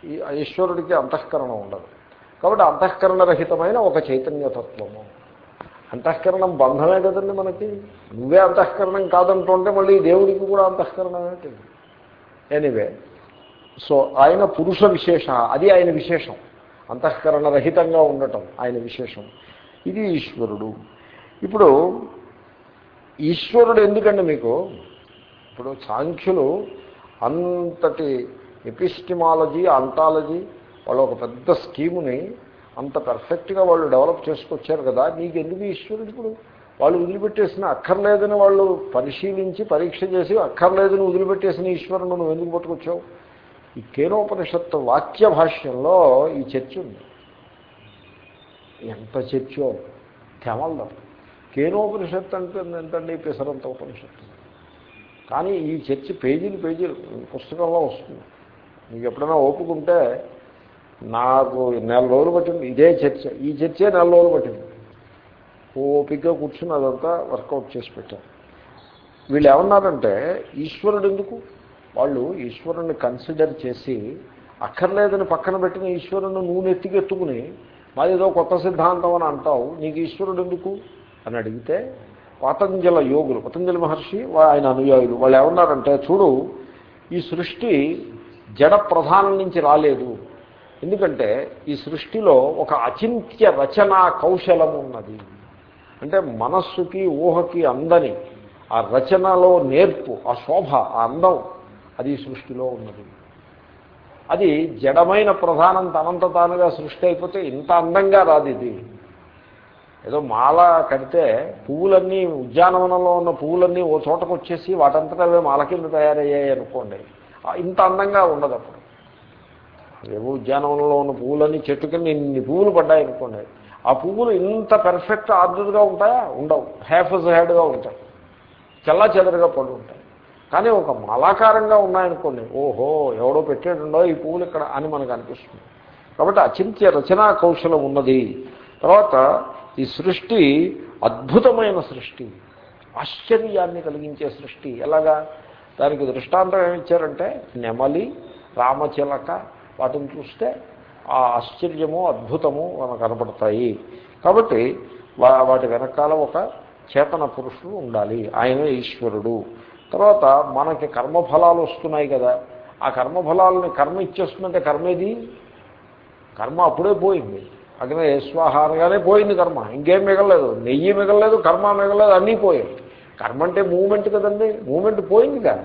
ఈ ఈశ్వరుడికి అంతఃకరణం ఉండదు. కాబట్టి అంతఃకరణరహితమైన ఒక చైతన్యతత్వము. అంతఃకరణం బంధమే కదండి మనకి. నువ్వే అంతఃకరణం కాదంటుంటే మళ్ళీ దేవుడికి కూడా అంతఃకరణం ఏంటి ఎనీవే సో ఆయన పురుష విశేష అది ఆయన విశేషం. అంతఃకరణ రహితంగా ఉండటం ఆయన విశేషం. ఇది ఈశ్వరుడు ఇప్పుడు ఈశ్వరుడు ఎందుకండి మీకు? ఇప్పుడు సాంఖ్యులు అంతటి ఎపిస్టిమాలజీ అంటాలజీ వాళ్ళు ఒక పెద్ద స్కీముని అంత పర్ఫెక్ట్గా వాళ్ళు డెవలప్ చేసుకొచ్చారు కదా నీకు ఎందుకు ఈశ్వరుడు ఇప్పుడు? వాళ్ళు వదిలిపెట్టేసిన అక్కర్లేదని వాళ్ళు పరిశీలించి పరీక్ష చేసి అక్కర్లేదని వదిలిపెట్టేసిన ఈశ్వరుడు నువ్వు ఎందుకు పట్టుకొచ్చావు? ఈ కేనోపనిషత్తు వాక్య భాష్యంలో ఈ చర్చ ఉంది. ఎంత చర్చో తెమల్దాం కేనోపనిషత్తు అంటే ఏంటండి పిసరంత ఉపనిషత్తు. కానీ ఈ చర్చ పేజీలు పేజీలు పుస్తకంలో వస్తుంది. మీకు ఎప్పుడైనా ఒప్పుకుంటే నాకు నెల రోజులు పట్టింది. ఇదే చర్చ. ఈ చర్చే నెల రోజులు పట్టింది. ఓపికగా కూర్చుని అదంతా వర్కౌట్ చేసి పెట్టారు. వీళ్ళు ఏమన్నారంటే ఈశ్వరుడు ఎందుకు? వాళ్ళు ఈశ్వరుణ్ణి కన్సిడర్ చేసి అక్కర్లేదని పక్కన పెట్టిన ఈశ్వరుని నూనె ఎత్తికెత్తుకుని మాది ఏదో కొత్త సిద్ధాంతం అని అంటావు నీకు ఈశ్వరుడు ఎందుకు? అని అడిగితే పతంజల యోగులు పతంజలి మహర్షి ఆయన అనుయాయులు వాళ్ళు ఏమన్నారంటే చూడు ఈ సృష్టి జడ ప్రధానం నుంచి రాలేదు. ఎందుకంటే ఈ సృష్టిలో ఒక అచింత్య రచనా కౌశలం ఉన్నది. అంటే మనస్సుకి ఊహకి అందని ఆ రచనలో నేర్పు ఆ శోభ ఆ అందం అది సృష్టిలో ఉన్నది. అది జడమైన ప్రధానం తనంత తానుగా సృష్టి అయిపోతే ఇంత అందంగా రాదు ఇది. ఏదో మాల కడితే పువ్వులన్నీ ఉద్యానవనంలో ఉన్న పువ్వులన్నీ ఓ చోటకు వచ్చేసి వాటంతటా అవే మాల కింద తయారయ్యాయి అనుకోండి. ఇంత అందంగా ఉండదు అప్పుడు. ఏవో ఉద్యానవనంలో ఉన్న పువ్వులన్నీ చెట్టు కింద ఇన్ని పువ్వులు పడ్డాయి అనుకోండి. ఆ పువ్వులు ఇంత పెర్ఫెక్ట్ ఆర్డర్గా ఉంటాయా? ఉండవు. హ్యాఫ్ హెడ్గా ఉంటాయి. చల్లా చెదరుగా పడి ఉంటాయి కానీ ఒక మలాకారంగా ఉన్నాయనుకోండి ఓహో ఎవడో పెట్టేటండో ఈ పువ్వులు ఇక్కడ అని మనకు అనిపిస్తుంది. కాబట్టి అచింత్య రచనా కౌశలం ఉన్నది. తర్వాత ఈ సృష్టి అద్భుతమైన సృష్టి ఆశ్చర్యాన్ని కలిగించే సృష్టి. ఎలాగా? దానికి దృష్టాంతం ఏమిచ్చారంటే నెమలి రామచిలక వాటిని చూస్తే ఆ ఆశ్చర్యము అద్భుతము మనకు కనపడతాయి. కాబట్టి వాటి వెనకాల ఒక చేతన పురుషుడు ఉండాలి. ఆయన ఈశ్వరుడు. తర్వాత మనకి కర్మఫలాలు వస్తున్నాయి కదా ఆ కర్మఫలాలని కర్మ ఇచ్చేస్తుందంటే కర్మ ఏది కర్మ అప్పుడే పోయింది. అగ్ని స్వాహారంగానే పోయింది కర్మ. ఇంకేం మిగలలేదు. నెయ్యి మిగలలేదు కర్మ మిగలలేదు అన్నీ పోయాయి. కర్మ అంటే మూమెంట్ కదండి. మూమెంట్ కదా.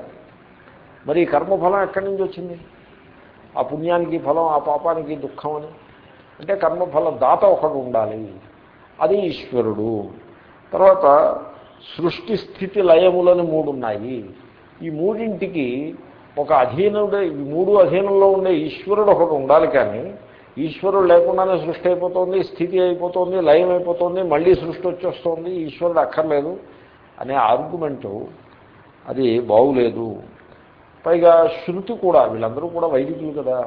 మరి ఈ కర్మఫలం ఎక్కడి నుంచి వచ్చింది? ఆ పుణ్యానికి ఫలం ఆ పాపానికి దుఃఖం అని. అంటే కర్మఫల దాత ఒకడు ఉండాలి. అది ఈశ్వరుడు. తర్వాత సృష్టి స్థితి లయములని మూడు ఉన్నాయి ఈ మూడింటికి ఒక అధీనుడే ఈ మూడు అధీనంలో ఉండే ఈశ్వరుడు ఒకడు ఉండాలి కానీ ఈశ్వరుడు లేకుండానే సృష్టి అయిపోతుంది స్థితి అయిపోతుంది లయం అయిపోతుంది మళ్ళీ సృష్టి వచ్చేస్తుంది ఈశ్వరుడు అక్కర్లేదు అనే ఆర్గ్యుమెంటు అది బాగులేదు. పైగా శృతి కూడా వీళ్ళందరూ కూడా వైదికులు కదా.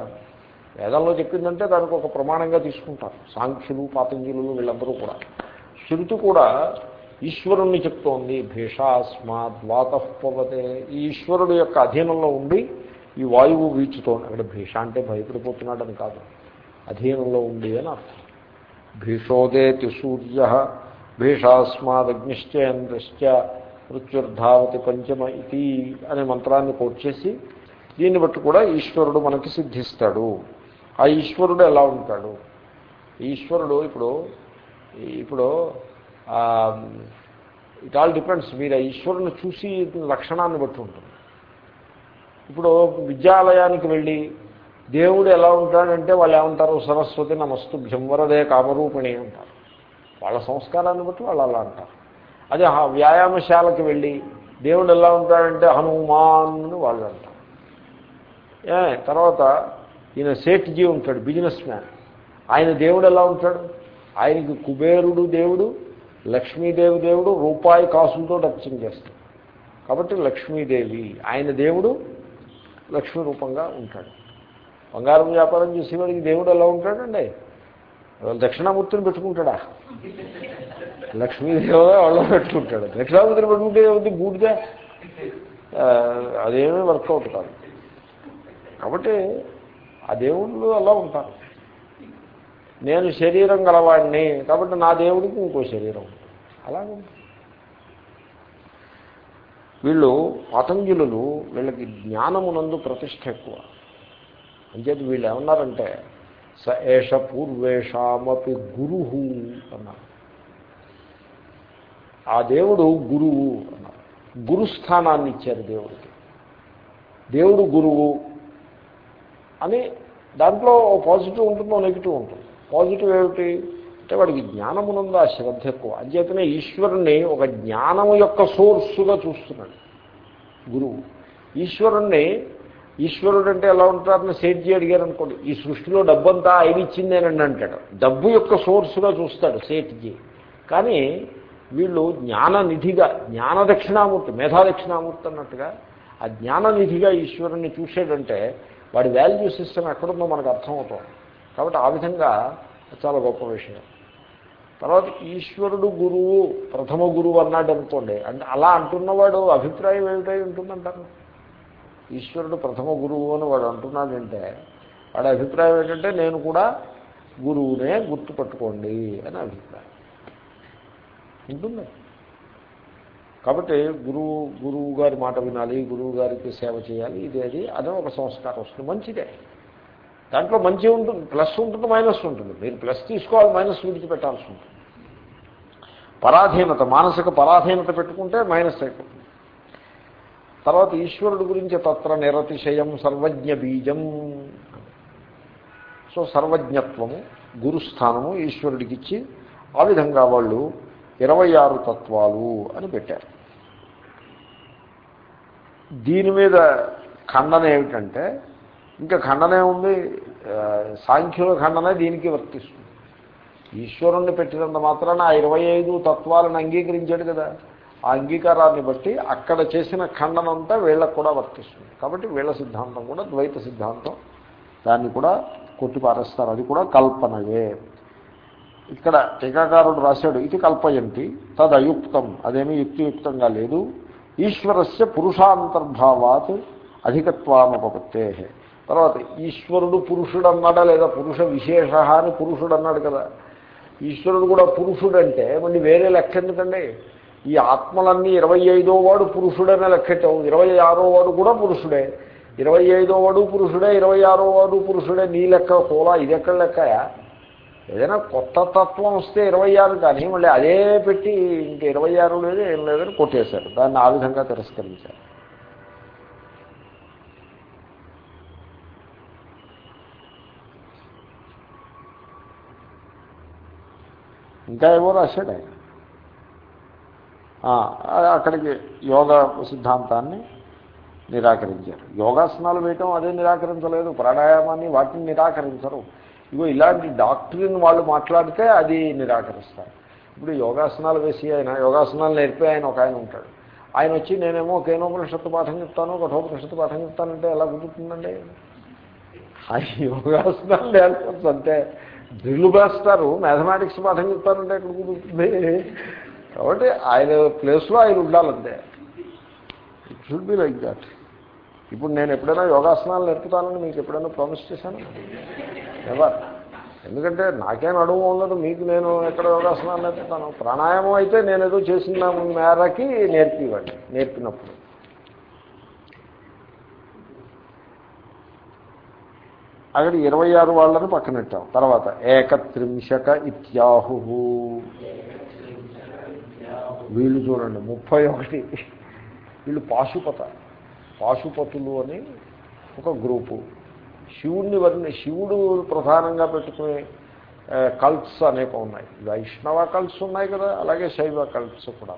వేదంలో చెప్పిందంటే దానికి ఒక ప్రమాణంగా తీసుకుంటారు. సాంఖ్యులు పాతంజీలు వీళ్ళందరూ కూడా. శృతి కూడా ఈశ్వరుణ్ణి చెప్తోంది భీషాస్మాత్ వాతపవతే ఈ ఈశ్వరుడు యొక్క అధీనంలో ఉండి ఈ వాయువు వీచుతోంది. అక్కడ భీష అంటే భయపడిపోతున్నాడని కాదు. అధీనంలో ఉండి అని అర్థం. భీషోదేతి సూర్య భీషాస్మాదగ్నిశ్చంద్రశ్చ మృత్యుర్ధావతి పంచమ ఇది అనే మంత్రాన్ని కోర్చేసి దీన్ని బట్టి కూడా ఈశ్వరుడు మనకి సిద్ధిస్తాడు. ఆ ఈశ్వరుడు ఎలా ఉంటాడు? ఈశ్వరుడు ఇప్పుడు ఇప్పుడు ఇట్ ఆల్ డిపెండ్స్ మీరు ఈశ్వరుని చూసి లక్షణాన్ని బట్టి ఉంటుంది. ఇప్పుడు విద్యాలయానికి వెళ్ళి దేవుడు ఎలా ఉంటాడంటే వాళ్ళు ఏమంటారు? సరస్వతి నమస్తు భ్యంవరదే కామరూపిణి అంటారు. వాళ్ళ సంస్కారాన్ని బట్టి వాళ్ళు అలా అంటారు. అదే హ- వ్యాయామశాలకు వెళ్ళి దేవుడు ఎలా ఉంటాడంటే హనుమాన్ వాళ్ళు అంటారు. ఏ తర్వాత ఈయన సేట్జీ ఉంటాడు బిజినెస్ మ్యాన్ ఆయన దేవుడు ఎలా ఉంటాడు? ఆయనకి కుబేరుడు దేవుడు లక్ష్మీదేవి దేవుడు రూపాయి కాసులతో అర్చన చేస్తాడు. కాబట్టి లక్ష్మీదేవి ఆయన దేవుడు లక్ష్మీ రూపంగా ఉంటాడు. బంగారం వ్యాపారం చేసేవాడికి దేవుడు ఎలా ఉంటాడండి? దక్షిణామూర్తిని పెట్టుకుంటాడా? లక్ష్మీదేవ వాళ్ళ పెట్టుకుంటాడు. దక్షిణామూర్తిని పెట్టుకుంటే ఏముంది బూడిదే అదేమీ వర్కౌట్ కాదు. కాబట్టి ఆ దేవుళ్ళు అలా ఉంటారు. నేను శరీరం గలవాడిని కాబట్టి నా దేవుడికి ఇంకో శరీరం. ఉంటుంది. అలాగే వీళ్ళు పతంజులు వీళ్ళకి జ్ఞానమునందు ప్రతిష్ట ఎక్కువ. అంచేది వీళ్ళు ఏమన్నారంటే స ఏష పూర్వేషామపి గురు అన్నారు. ఆ దేవుడు గురువు అన్నారు. గురుస్థానాన్ని ఇచ్చారు దేవుడికి. దేవుడు గురువు అని దాంట్లో పాజిటివ్ ఉంటుందో నెగిటివ్ ఉంటుంది. పాజిటివ్ ఏమిటి? అంటే వాడికి జ్ఞానమునందు ఆ శ్రద్ధ ఎక్కువ. అంచేతనే ఈశ్వరుణ్ణి ఒక జ్ఞానం యొక్క సోర్సుగా చూస్తున్నాడు గురువు. ఈశ్వరుణ్ణి ఈశ్వరుడు అంటే ఎలా ఉంటారని సేట్జీ అడిగారు అనుకోండి ఈ సృష్టిలో డబ్బంతా ఆయన ఇచ్చిందేనండి అంటాడు. డబ్బు యొక్క సోర్సుగా చూస్తాడు సేట్జీ. కానీ వీళ్ళు జ్ఞాననిధిగా జ్ఞాన దక్షిణామూర్తి మేధా అన్నట్టుగా ఆ జ్ఞాననిధిగా ఈశ్వరుణ్ణి చూసేటంటే వాడి వాల్యూ సిస్టమ్ ఎక్కడుందో మనకు అర్థమవుతుంది. కాబట్టి ఆ విధంగా చాలా గొప్ప విషయం. తర్వాత ఈశ్వరుడు గురువు ప్రథమ గురువు అన్నాడు అనుకోండి అంటే అలా అంటున్నవాడు అభిప్రాయం ఏమిటై ఉంటుందంటారు? ఈశ్వరుడు ప్రథమ గురువు అని వాడు అంటున్నాడంటే వాడి అభిప్రాయం ఏంటంటే నేను కూడా గురువునే గుర్తుపట్టుకోండి అని అభిప్రాయం. ఉంటుంది. కాబట్టి గురువు గురువు గారి మాట వినాలి గురువు గారికి సేవ చేయాలి ఇదేది అదే ఒక సంస్కారం వస్తుంది. మంచిదే. దాంట్లో మంచి ఉంటుంది ప్లస్ ఉంటుంది మైనస్ ఉంటుంది. మీరు ప్లస్ తీసుకోవాలి మైనస్ విడిచిపెట్టాల్సి ఉంటుంది. పరాధీనత మానసిక పరాధీనత పెట్టుకుంటే మైనస్ అయిపోతుంది. తర్వాత ఈశ్వరుడు గురించి తత్ర నిరతిశయం సర్వజ్ఞ బీజం. సో సర్వజ్ఞత్వము గురుస్థానము ఈశ్వరుడికి ఇచ్చి ఆ విధంగా వాళ్ళు ఇరవై ఆరు తత్వాలు అని పెట్టారు. దీని మీద ఖండన ఏమిటంటే ఇంకా ఖండనే ఉంది సాంఖ్యుల ఖండనే దీనికి వర్తిస్తుంది. ఈశ్వరుణ్ణి పెట్టినంత మాత్రాన ఆ ఇరవై ఐదు తత్వాలను అంగీకరించాడు కదా. ఆ అంగీకారాన్ని బట్టి అక్కడ చేసిన ఖండనంతా వీళ్ళకు కూడా వర్తిస్తుంది. కాబట్టి వీళ్ళ సిద్ధాంతం కూడా ద్వైత సిద్ధాంతం దాన్ని కూడా కొట్టిపారేస్తారు. అది కూడా కల్పనయే. ఇక్కడ టీకాకారుడు రాశాడు ఇది కల్పయంతి తదయుక్తం. అదేమీ యుక్తియుక్తంగా లేదు. ఈశ్వరస్య పురుషాంతర్భావాత్ అధికత్వానుపత్తే తర్వాత ఈశ్వరుడు పురుషుడు అన్నాడా లేదా పురుష విశేష అని పురుషుడు అన్నాడు కదా. ఈశ్వరుడు కూడా పురుషుడు అంటే మళ్ళీ వేరే లెక్క ఎందుకండి? ఈ ఆత్మలన్నీ ఇరవై ఐదో వాడు పురుషుడనే లెక్కెట్టావు ఇరవై ఆరో వాడు కూడా పురుషుడే. ఇరవై ఐదో వాడు పురుషుడే ఇరవై ఆరో వాడు పురుషుడే. నీ లెక్క కోలా ఇది ఎక్కడ లెక్కయా? ఏదైనా కొత్త తత్వం వస్తే ఇరవై ఆరు కానీ మళ్ళీ అదే పెట్టి ఇంక ఇరవై ఆరు లేదు ఏం లేదని కొట్టేశారు. దాన్ని ఆ విధంగా తిరస్కరించారు. ఇంకా ఏవో రాశాడు ఆయన. అక్కడికి యోగ సిద్ధాంతాన్ని నిరాకరించారు. యోగాసనాలు వేయటం అదే నిరాకరించలేదు. ప్రాణాయామాన్ని వాటిని నిరాకరించరు. ఇగో ఇలాంటి డాక్టర్ని వాళ్ళు మాట్లాడితే అది నిరాకరిస్తారు. ఇప్పుడు యోగాసనాలు వేసి ఆయన యోగాసనాలు నేర్పే ఆయన ఒక ఆయన ఉంటాడు. ఆయన వచ్చి నేనేమో కేనోపనిషత్తు పాఠం చెప్తాను కఠోపనిషత్తు పాఠం చెప్తానంటే ఎలా కుదురుతుందండి? ఆ యోగాసనాలు నేర్పచ్చు అంటే డ్రిల్లు వేస్తారు మ్యాథమెటిక్స్ పాఠం చెప్తారంటే ఎక్కడ కుదురుతుంది? కాబట్టి ఆయన ప్లేస్లో ఆయన ఉండాలంతే. It should be like that ఇప్పుడు నేను ఎప్పుడైనా యోగాసనాలు నేర్పుతానని మీకు ఎప్పుడైనా ప్రామిస్ చేశాను? ఎవర్ ఎందుకంటే నాకేం అడుగు ఉండదు మీకు నేను ఎక్కడ యోగాసనాలు నేర్పుతాను? ప్రాణాయామం అయితే నేను ఏదో చేసిన మేరకి నేర్పివ్వండి నేర్పినప్పుడు. అక్కడ ఇరవై ఆరు వాళ్ళని పక్కనెట్టాం తర్వాత ఏకత్రింశక ఇత్యాహు. వీళ్ళు చూడండి ముప్పై ఒకటి. వీళ్ళు పాశుపత. పాశుపతులు అని ఒక గ్రూపు. శివుణ్ణి వర్ణి శివుడు ప్రధానంగా పెట్టుకునే కల్ట్స్ అనేక ఉన్నాయి. వైష్ణవ కల్ట్స్ ఉన్నాయి కదా అలాగే శైవ కల్ట్స్ కూడా.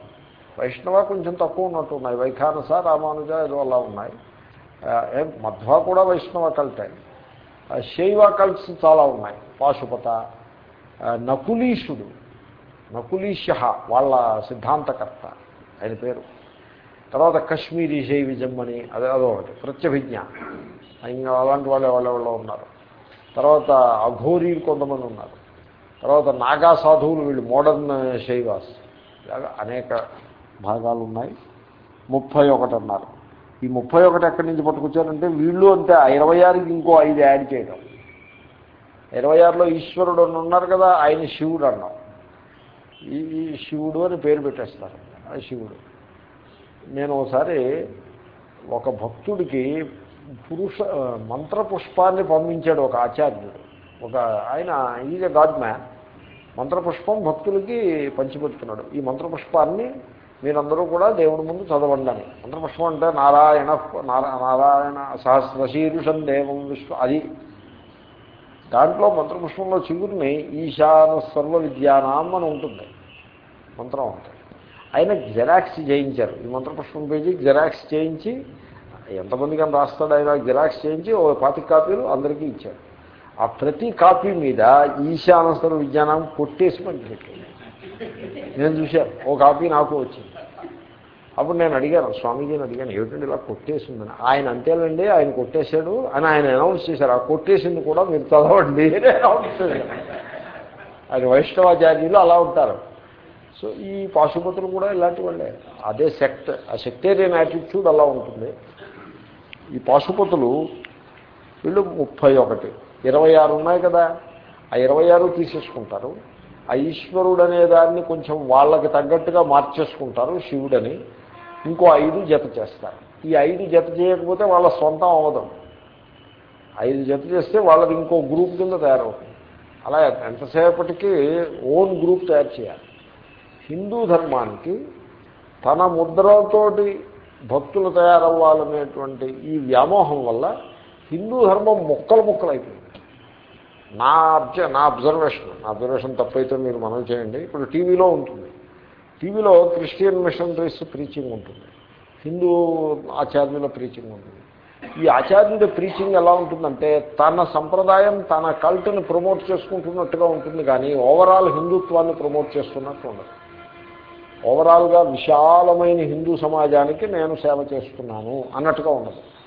వైష్ణవ కొంచెం తక్కువ ఉన్నట్టు ఉన్నాయి. వైఖానస రామానుజ ఏదో అలా ఉన్నాయి. మధ్వ కూడా వైష్ణవ కల్టే. శైవ కల్ట్స్ చాలా ఉన్నాయి. పాశుపత నకులీషుడు నకులీష వాళ్ళ సిద్ధాంతకర్త ఆయన పేరు. తర్వాత కశ్మీరీ శైవిజం అని అదే అదొకటి ప్రత్యభిజ్ఞ. ఇంకా అలాంటి వాళ్ళు వాళ్ళ ఉన్నారు. తర్వాత అఘోరీలు కొంతమంది ఉన్నారు. తర్వాత నాగా సాధువులు వీళ్ళు మోడర్న్ శైవాస్. ఇలాగా అనేక భాగాలు ఉన్నాయి. ముప్పై ఒకటి అన్నారు. ఈ ముప్పై ఒకటి ఎక్కడి నుంచి పట్టుకొచ్చారంటే వీళ్ళు అంతే ఆ ఇరవై ఆరుకి ఇంకో ఐదు యాడ్ చేయడం ఇరవై ఆరులో ఈశ్వరుడు అని ఉన్నారు కదా ఆయన శివుడు అన్నాం. ఈ శివుడు అని పేరు పెట్టేస్తారు. ఆ శివుడు. నేను ఒకసారి ఒక భక్తుడికి పురుష మంత్రపుష్పాన్ని పంపించాడు ఒక ఆచార్యుడు. ఒక ఆయన ఈజ్ ఎ గాడ్ మ్యాన్ మంత్రపుష్పం భక్తులకి పంచిపెడుతున్నాడు. ఈ మంత్రపుష్పాన్ని మీరందరూ కూడా దేవుడి ముందు చదవండి అని మంత్రపుష్పం అంటే నారాయణ నారాయణ సహస్రశీరుషం దేవం విశ్వ అది. దాంట్లో మంత్రపుష్పంలో చిగురిని ఈశాన సర్వ విద్యానాం అని ఉంటుంది. మంత్రం ఉంటుంది ఆయన జెరాక్స్ చేయించారు. ఈ మంత్రపుష్పం పేజీ జెరాక్స్ చేయించి ఎంతమందికి అని రాస్తాడు ఆయన జెరాక్స్ చేయించి ఓ పాతి కాపీలు అందరికీ ఇచ్చారు. ఆ ప్రతి కాపీ మీద ఈశాన సర్వ విజ్ఞానం కొట్టేసి పంచిపెట్టాడు నేను చూశాను ఓ కాపీ నాకు వచ్చింది. అప్పుడు నేను అడిగాను స్వామీజీని అడిగాను ఏమిటండి ఇలా కొట్టేసిందని. ఆయన అంతేనండి ఆయన కొట్టేశాడు అని ఆయన అనౌన్స్ చేశారు. ఆ కొట్టేసింది కూడా మీరు చదవండి అనౌన్స్ చేశారు. ఆయన వైష్ణవాచార్యులు అలా ఉంటారు. సో ఈ పాశుపతులు కూడా ఇలాంటి వాళ్ళే. అదే సెక్ట్ ఆ సెక్టేరియన్ యాటిట్యూడ్ అలా ఉంటుంది. ఈ పాశుపతులు వీళ్ళు ముప్పై ఒకటి ఇరవై ఆరు ఉన్నాయి కదా. ఆ ఇరవై ఆరు తీసేసుకుంటారు. ఆ ఈశ్వరుడు అనే దాన్ని కొంచెం వాళ్ళకి తగ్గట్టుగా మార్చేసుకుంటారు శివుడని. ఇంకో ఐదు జత చేస్తారు. ఈ ఐదు జత చేయకపోతే వాళ్ళ సొంతం అవదం ఐదు జత చేస్తే వాళ్ళది ఇంకో గ్రూప్ కింద తయారవుతుంది. అలా ఎంతసేపటికి ఓన్ గ్రూప్ తయారు చేయాలి. హిందూ ధర్మానికి తన ముద్రతోటి భక్తులు తయారవ్వాలనేటువంటి ఈ వ్యామోహం వల్ల హిందూ ధర్మం మొక్కలు మొక్కలు నా అబ్జ నా అబ్జర్వేషన్ నా అబ్జర్వేషన్ తప్పైతే మీరు మనం చేయండి. ఇప్పుడు టీవీలో ఉంటుంది. టీవీలో క్రిస్టియన్ మిషనరీస్ ప్రీచింగ్ ఉంటుంది. హిందూ ఆచార్యుల ప్రీచింగ్ ఉంటుంది. ఈ ఆచార్యుడి ప్రీచింగ్ ఎలా ఉంటుందంటే తన సంప్రదాయం తన కల్ట్ని ప్రమోట్ చేసుకుంటున్నట్టుగా ఉంటుంది కానీ ఓవరాల్ హిందుత్వాన్ని ప్రమోట్ చేస్తున్నట్టు ఉండదు. ఓవరాల్గా విశాలమైన హిందూ సమాజానికి నేను సేవ చేస్తున్నాను అన్నట్టుగా ఉండదు.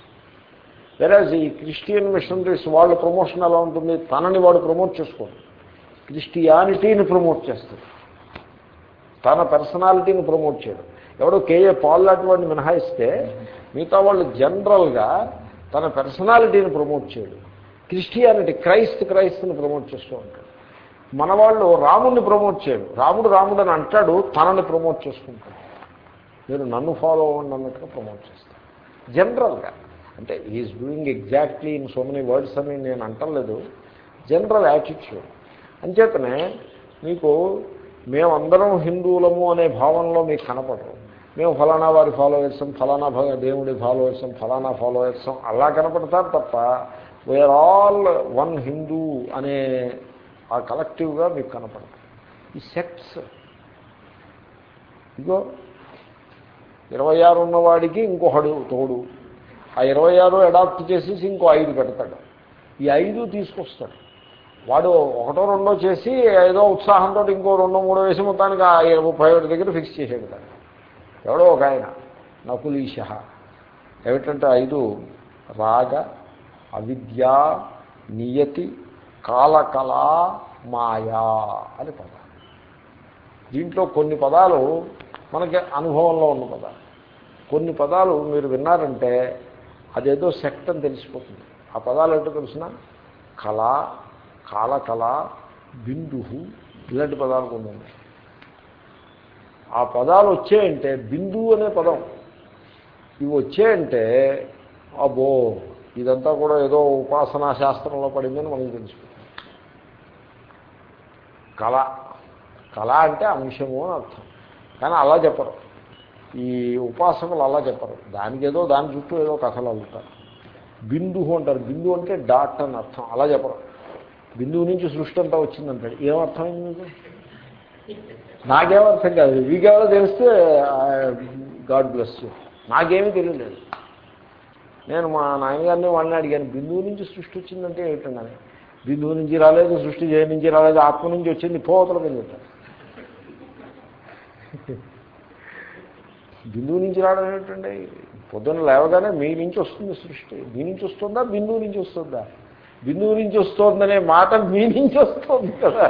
వెరాజ్ ఈ క్రిస్టియన్ మిషనరీస్ వాళ్ళ ప్రమోషన్ ఎలా ఉంటుంది? తనని వాడు ప్రమోట్ చేసుకోడు. క్రిస్టియానిటీని ప్రమోట్ చేస్తాడు. తన పర్సనాలిటీని ప్రమోట్ చేయడం. ఎవడో కేఏ పాల్ లాంటి వాడిని మినహాయిస్తే మిగతా వాళ్ళు జనరల్గా తన పర్సనాలిటీని ప్రమోట్ చేయడు. క్రిస్టియానిటీ క్రైస్త్ క్రైస్తుని ప్రమోట్ చేస్తూ ఉంటాడు. మన వాళ్ళు రాముడిని ప్రమోట్ చేయడు. రాముడు రాముడు అని అంటాడు తనని ప్రమోట్ చేసుకుంటాడు. మీరు నన్ను ఫాలో అవ్వండి అన్నట్టుగా ప్రమోట్ చేస్తాను జనరల్గా అంటే is doing exactly in so many words అని నేను అంటలేదు. జనరల్ యాటిట్యూడ్ అంచేతనే మీకు మేమందరం హిందువులము అనే భావనలో మీకు కనపడరు. మేము ఫలానా వారి ఫాలోయర్సం ఫలానా దేవుడి ఫాలోయర్సం ఫలానా ఫాలోయర్సం అలా కనపడతారు తప్ప వీఆర్ ఆల్ వన్ హిందూ అనే ఆ కలెక్టివ్గా మీకు కనపడతారు ఈ సెక్ట్స్ ఇగో ఇరవై ఆరు ఉన్నవాడికి ఇంకొకడు తోడు. ఆ ఇరవై ఆరు అడాప్ట్ చేసేసి ఇంకో ఐదు పెడతాడు. ఈ ఐదు తీసుకొస్తాడు. వాడు ఒకటో రెండో చేసి ఏదో ఉత్సాహంతో ఇంకో రెండో మూడో వేసి మొత్తానికి ఆ ముప్పై ఒకటి దగ్గర ఫిక్స్ చేసేది దాన్ని ఎవడో ఒక ఆయన నకులీశ. ఏమిటంటే ఐదు? రాగ అవిద్య నియతి కాలకళా మాయా అని పద దీంట్లో కొన్ని పదాలు మనకి అనుభవంలో ఉన్న పదాలు. కొన్ని పదాలు మీరు విన్నారంటే అదేదో సెక్ట్ అని తెలిసిపోతుంది. ఆ పదాలు ఏంటో తెలిసిన? కళ కాలకళ బిందు ఇలాంటి పదాలు కొన్ని ఉన్నాయి. ఆ పదాలు వచ్చాయంటే బిందు అనే పదం. ఇవి వచ్చాయంటే అబ్బో ఇదంతా కూడా ఏదో ఉపాసనా శాస్త్రంలో పడిందని మనకు తెలిసిపోతుంది. కళ. కళ అంటే అంశము అని అర్థం. కానీ అలా చెప్పరు. ఈ ఉపాసకులు అలా చెప్పరు. దానికి ఏదో దాని చుట్టూ ఏదో కథలు అల్లుతారు. బిందు అంటారు. బిందు అంటే డాట్ అని అర్థం. అలా చెప్పరు. బిందువు నుంచి సృష్టి అంతా వచ్చిందంటాడు. ఏమర్థమైంది మీకు నాకేమర్థం కాదు. మీకెవరో తెలిస్తే గాడ్ బ్లెస్ యూ. నాకేమీ తెలియలేదు. నేను మా నాన్నగారిని వాళ్ళని అడిగాను బిందువు నుంచి సృష్టి వచ్చిందంటే ఏమిటండి బిందువు నుంచి రాలేదు సృష్టి చేయ నుంచి రాలేదు ఆత్మ నుంచి వచ్చింది పోతల కిందట బిందువు నుంచి రావడం ఏమిటండి? పొద్దున్న లేవగానే మీ నుంచి వస్తుంది సృష్టి. మీ నుంచి వస్తుందా? బిందువు నుంచి వస్తుందా? బిందువు నుంచి వస్తుందనే మాట మీ నుంచి వస్తుంది కదా.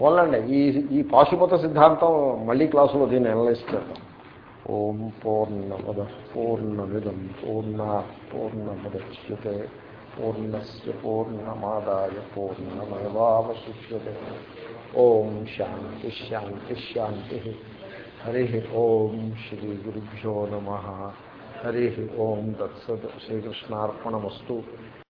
పోలండి ఈ ఈ పాశుపత సిద్ధాంతం మళ్ళీ క్లాసులో దీన్ని అనలైజ్ చేద్దాం. ఓం పూర్ణమద పూర్ణమిదం పూర్ణ పూర్ణముద్యతే పూర్ణస్ పూర్ణమాదాయ పూర్ణమేవాశిష్యతే ఓం శాంతి శాంతి శాంతి హరి ఓం శ్రీ గురుభ్యో నమ హరి ఓం తత్సత్ శ్రీకృష్ణార్పణమస్తు